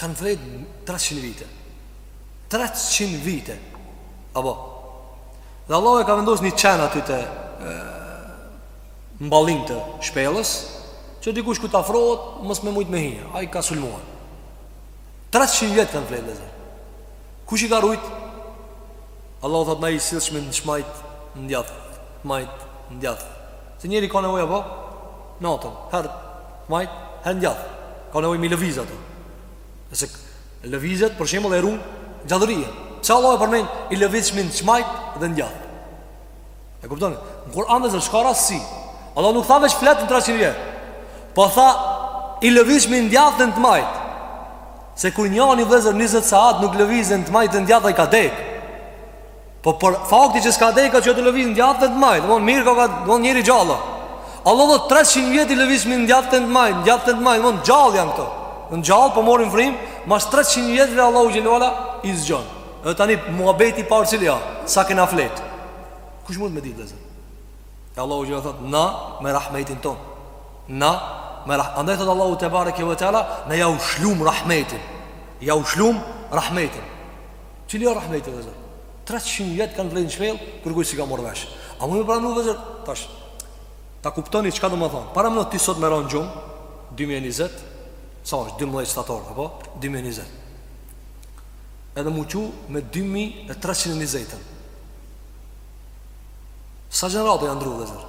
Speaker 1: Kanë flejt 300 vite 300 vite Apo Dhe Allahu e ka vendos një qen aty te N'ballin të shpellës Që dikush kur të afrohet Mos me mujt me hi Ai ka sulmuar 300 vjet kanë flejt vëllezër Kush i ka rujt Allahu thotë na i sillshmi në t'majtë Në djathtë T'majtë Në djathtë Se njeri ka nevojë apo natën, herë të majtë, herë në djathtë, ka nevojë me lëvizë ato. Nëse lëvizet, për shembull, e ruan gjallërinë. Pse Allahu e përmend i lëvizshmi n'të majtë dhe në djathtë? E kuptoni? Në Kur'an vëllezër, s'ka rastësi. Allahu nuk tha veç fletën 300 vjet. Po tha, i lëvizshmi në djathtë dhe në të majtë. Se kur njani vëllezër 20 saat nuk lëvizet n'të majtë dhe në djathtë, ai ka dekë. Po për fakti që s'ka dek që të lëviz në djathtë e në të majtë Domethon mirë ka ka mon njeri gjallë Allahu 300 vjet i lëviz me në djathtë e në të majtë Në djathtë e në të majtë Domethon gjallë janë këto Në gjallë po morin vrim Mas 300 vjetëve Allahu xhele ue ala i zgjon Dhe tani muabeti i parë cili o Sa kena fjet Kush mund me ditë vllezër E Allahu xhele ue ala thot Na me rahmetin ton Na me rahmetin Andaj thot Allahu tebareke ve teala Ne jau lshum rahmetin Jau lshum rahmetin Cili o rahmeti vllezër? 300 vjet kanë flejt n'shpell, kërkush s'i ka morë vesh. A mun me pranu vllezër? Tash, ta kuptoni çka domethonë. Paramendo ti sot me ra n'gjumë, 2020, sa është, 12 shtator, apo? 2020. Edhe m'u çu me 2320. Sa gjenerata janë ndrru vllezër?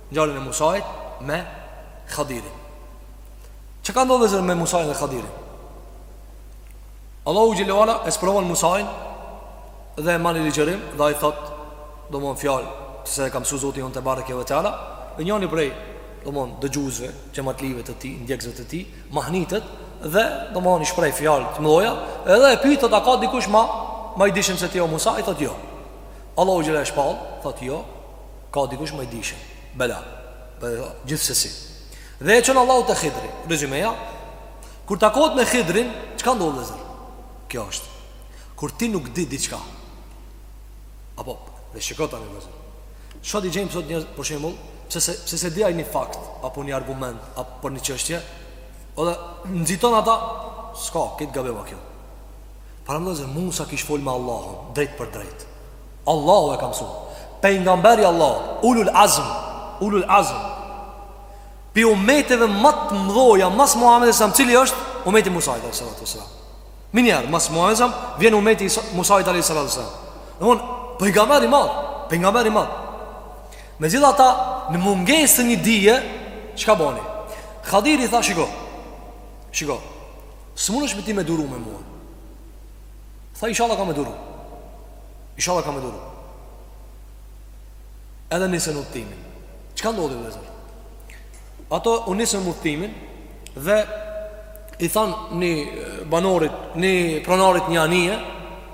Speaker 1: Ngjarjen e Musait me Hidrin. Çka ka ndodh vllezër me Musain dhe Hidrin? Allahu xhele ue ala e sprovon Musain dhe ma ni ligjërim dhe ai thot domethon fjalë se e ka msu Zoti jon tebareke ve teala dhe njëri prej domethon dëgjuesve xhematlive të tij ndjekësve të tij mahnitet dhe domethon i shpreh fjalë të mëdha edhe e pyet atë a ka dikush ma ma i dishëm se ti o Musa i thot jo Allahu xhele i shpall thot jo Ka dikush ma i dishëm. Bela. Bela. Gjithsesi. Dhe e çon Allahu te Hidri. Rezymeja. Kur takohet me Hidrin, çka ndodh vllezër? Kjo është. Kur ti nuk di diçka. Apo, dhe shikoj tani vllezër. Ça po gjejm sot njerëz, për shembull, pse se pse s'e di ai një fakt apo një argument apo për një çështje, edhe nxiton a thot s'ka, kët gabim apo kjo. Paramendo vllezër Musa kish fol me Allahun drejt për drejt. Allahu e ka mësu Pejgamber i Allahut Ulul azm Ulul azm Pi umeteve ma t'mdhoja Mas Muhamedit a.s. Cili është umeti i Musait a.s. Minjëherë Mas Muhamedit a.s. Vjen umeti i Musait a.s. Domethon Pejgamber i madh Pejgamber i madh Me gjithë ata Në mungesë të një dije Çka boni Hidri tha shiko Shiko S'mundesh ti me duru me mua Tha ishalla ka me duru Ishalla ka me duru Edhe nisën udhëtimin. Çka ndodhi vllezër? Ato e nisën udhëtimin dhe i than ni banorit, ni pronarit t'një anije,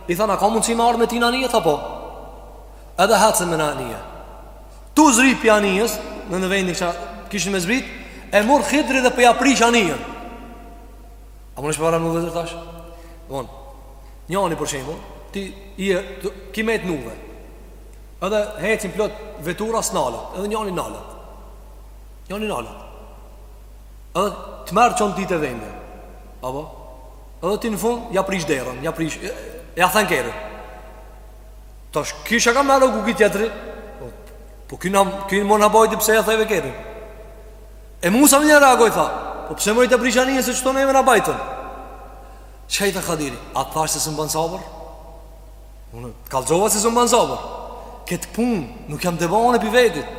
Speaker 1: i than a ka mundësi me ardh me ty n'anije tha po. Edhe hecën me në anije. Tu zbrit pi anijes në në vendin që kishin me zbrit, e mor Hidri dhe po ja prish anijen. A më në shpara në vëzër tash? Von, njani për shembull, ti i e, të, ki metë n'udhë. Edhe hecin plot vetura s'nalet, edhe njani nalet. Njani nalet. Edhe të merr, çon ty te vendi. Apo? Edhe ti në fund, ja prish derën, ja prish, e, ja then kerrin. Tash, qysh ka me reagu ky tjetri? Po, po ky na, ky mo na bajti pse ja theve kerrin. E Musa menjëherë reagoi tha Po pse more e prish anijen se qëta neve na bajtën Çka i tha Khadiri? A të thashë se s'mun ban sabër? Unë të kallzova se s'mun ban sabër Këtë punë nuk jam tu e ba prej vetit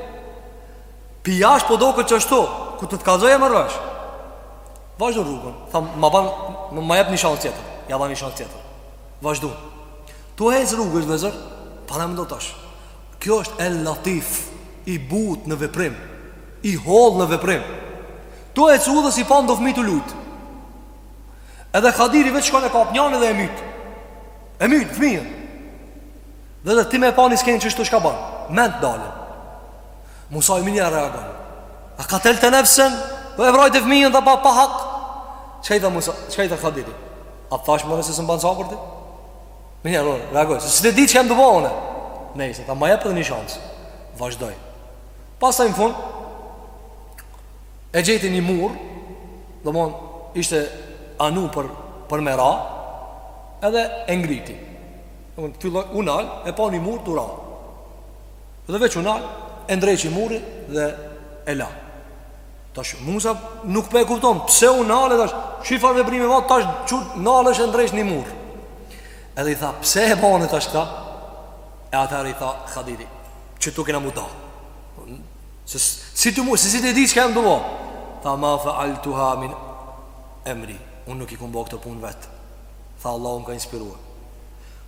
Speaker 1: Prej jashtë po duket qështu Kur të të kallzoj e merr vesh Vazhdo rrugën Tha ma ban Ma jep një shans tjetër Ja ban një shans tjetër Vazhdojnë Tu hec rrugës dhe zër Pa në më do tash Kjo është el latif I butë në veprim I hollë në veprim. Tu ec udhës i panë do fëmijë tu lujt. Edhe Khadiri vetë shkon e kap njërin dhe e myt. E myt fëmijën. Dhe dhe ti me pa një skenë qështu çka ban Mendt të dalin Musai menjëherë reagon A katelte nefsen Po e vrajte fëmijën dhe pa, pa hak Çka i tha Musa Çka i tha Khadiri A të thashë more se s'mun ban sabër ti Menjëherë reagon Se s'e di çka jem tu bo na Nejse tha ma jep dhe një shans Vazhdojnë Pastaj në fund E gjeti një mur Domethonë ishte anu për, për me ra Edhe e ngriti Domethonë filloi u nal E pa një mur tu ra Dhe veç u nal E ndreqi murin dhe e la Tash Musa nuk pe e kupton Pse u nale tash Çfarë me brime vat Tash u nale e ndreq një mur Edhe i tha Pse e bane tash kta E atëherë i tha Khadiri Qëtu kena m'u da Se si të mu Se s'e di çka jem tu bo Tha ma fealtuhu an emri Unë nuk i kum bo këto punë vetë Tha Allahu më ka inspiru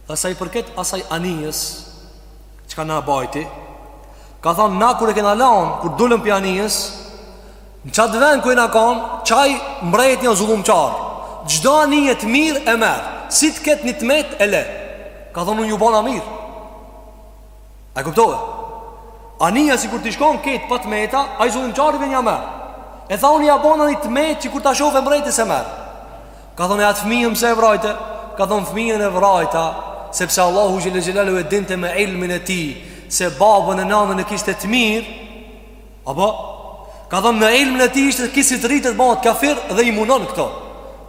Speaker 1: Tha sa i përket asaj anijes Që ka na bajti Ka thonë na kur e kena lanë Kur dolëm prej anijes Në qat ven ku jena kanë Qaj mbret një zullumqar Çdo anije të mirë e merr Si të ketë një të metë e le Ka thonë unë ju bona mirë A kuptove? Anija sikur t'ish kon krejt pa të meta, ai zullumqari vjen e merr. E tha unë ia bona një të metë që kur ta shoh mbreti s'e merr. Ka thonë e atë fëmijën pse e vrajte, ka thonë fëmijën e vrajta, sepse Allahu Xhele Xhelaluhu e dinte me ilmin e tij, se babën e nanën e kishte të mirë, apo, ka thonë në ilmin e tij ishte që ky si t'rritet bahet kafir dhe i mundon këta.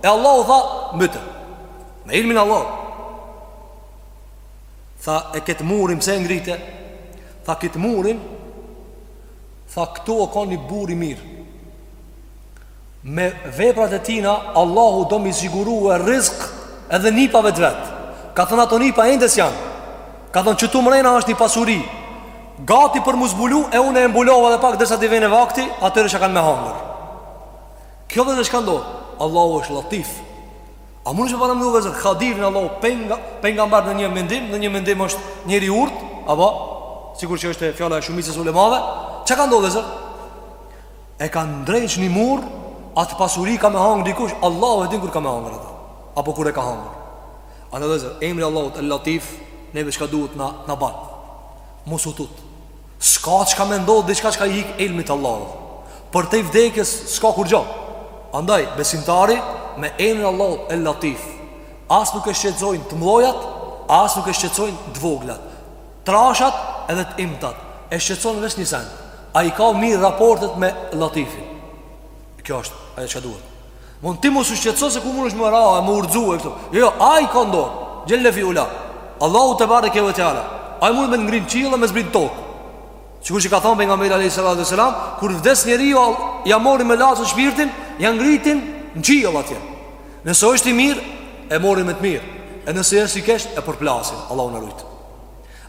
Speaker 1: E Allahu tha, myte, me ilmin e Allahut. Tha e këtë murin pse e ngrite Tha këtë murin Tha këtu ka një burrë mirë Me veprat e tina Allahu do m'i siguru rrizk Edhe nipave të vet Ka thënë ato nipa ende s'janë Ka thënë qitu mrena është një pasuri Gati për m'u zbulu E une e mbulova dhe pak derisa t'i vjen vakti Atyre çka kanë me hangër Kjo dhe se çka do Allahu është latif A mund se pata me do vllezër Hadirin Allahu pejga pejgamber në një mendim, në një mendim është njeri i urtë, apo sikur që është fjala e shumicës ulemave, çka ka ndodh vllezër? E ka ndreq një mur, atë pasuri ka me hangër dikush, Allahu e din kur ka me hangër atë. Apo kur e ka hangër. Andaj vllezër, emri Allahut El Latif, neve çka duhet na na ban. Mos u tut. S'ka çka me ndodh diçka çka i ik ilmit Allahut Përtej vdekjes s'ka kurrgjo Andaj, besimtari me emrin Allahut el latif As nuk e shqetsojnë të mdhojat As nuk e shqetsojnë të voglat Trashat edhe të imtat E shqetson veç një sen A i ka mirë raportet me latifin Kjo është ajo çka duhet. Mon ti mos u shqetëso se ku mundesh me ra e me u rrxu e kështu. Jo, jo, a i ka n'dorë. Xhelle fi ula. Allahu tebareke ve teala. Ai mund me t'ngrit n'qiell e me zbrit n'tokë. Sikur që ka thënë pejgamberi alayhi salatu wasalam, kur vdes njeriu ja marrin melaqet shpirtin, ja ngritin në qiell atje. Nëse është i mirë, e marrin me të mirë. E nëse është i keq, e përplasin. Allahu na rujt.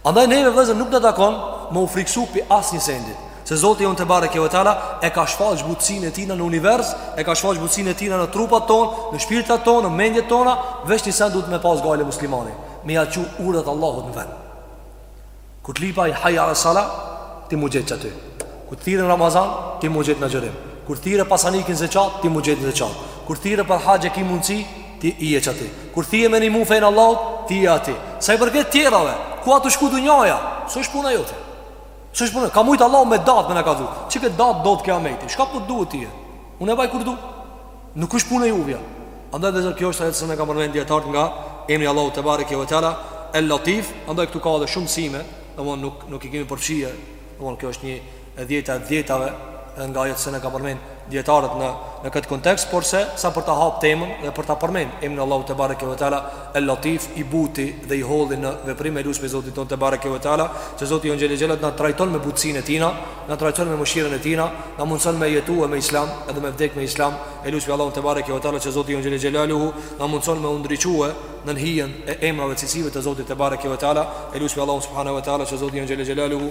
Speaker 1: Andaj neve vllezër nuk na takon Me u friksu prej asnjë sendit Se Zoti jonë tebareke ve teala E ka shfaq butësinë e tina në univers E ka shfaq butësinë e tina në trupat tonë Në shpirtat tonë, në mendjet tona Veç një send dut me pas gajle muslimani Me ja çu urdhrat Allahut në ven Kur t'lyp ai hajja ales sala Ti m'u gjet qaty Kur thirre n'Ramazan, ti m'u gjet në agjërim Kur thirre pasanikin zeqat, ti m'u gjet në zeqat Kur thirre për haxh e ki mundësi, Ti je qaty Kur thirre me ndihmu fenë Allahut Ti je aty Sa i përket tjerave Ku osht tu shku dunjaja S'është puna jote S'është puna Ka mujtë Allah me datë me na kallxu Qikëtë datë bohet kijameti Çka po t'duhet tye Unë e baj kur du Nuk është puna juja Andaj vllezër kjo është e dhjeta e asaj që kanë përmend dijetarët nga Emri Allahut tebareke ve teala El Latif Andaj këtu ka dhe shumë mësime Dhe nuk, nuk i kemi përfshi Dhe kjo është një e dhjeta e dhjetave dhe nga ajo që na kanë përmend dijetarët në në këtë kontekst, por se sa për ta hap temën dhe për ta përmend emrin Allahut tebareke ve teala El Latif i buti dhe i holli në veprim e lusim Zotin tonë tebareke ve teala, që Zoti jonë xhele xhelaluhu t' na trajton me butësinë e tina, na trajton me mëshirën e tina, na mundson me jetua me Islam, edhe me vdek me Islam, e lusim Allahun tebareke ve teala, që Zoti jonë xhele xhelaluhu na mundson me u ndriçue në hijen e emrave e cilësive të Zotit tebareke ve teala, e lusim Allahun subhanahu ve teala, që Zoti jonë xhele xhelaluhu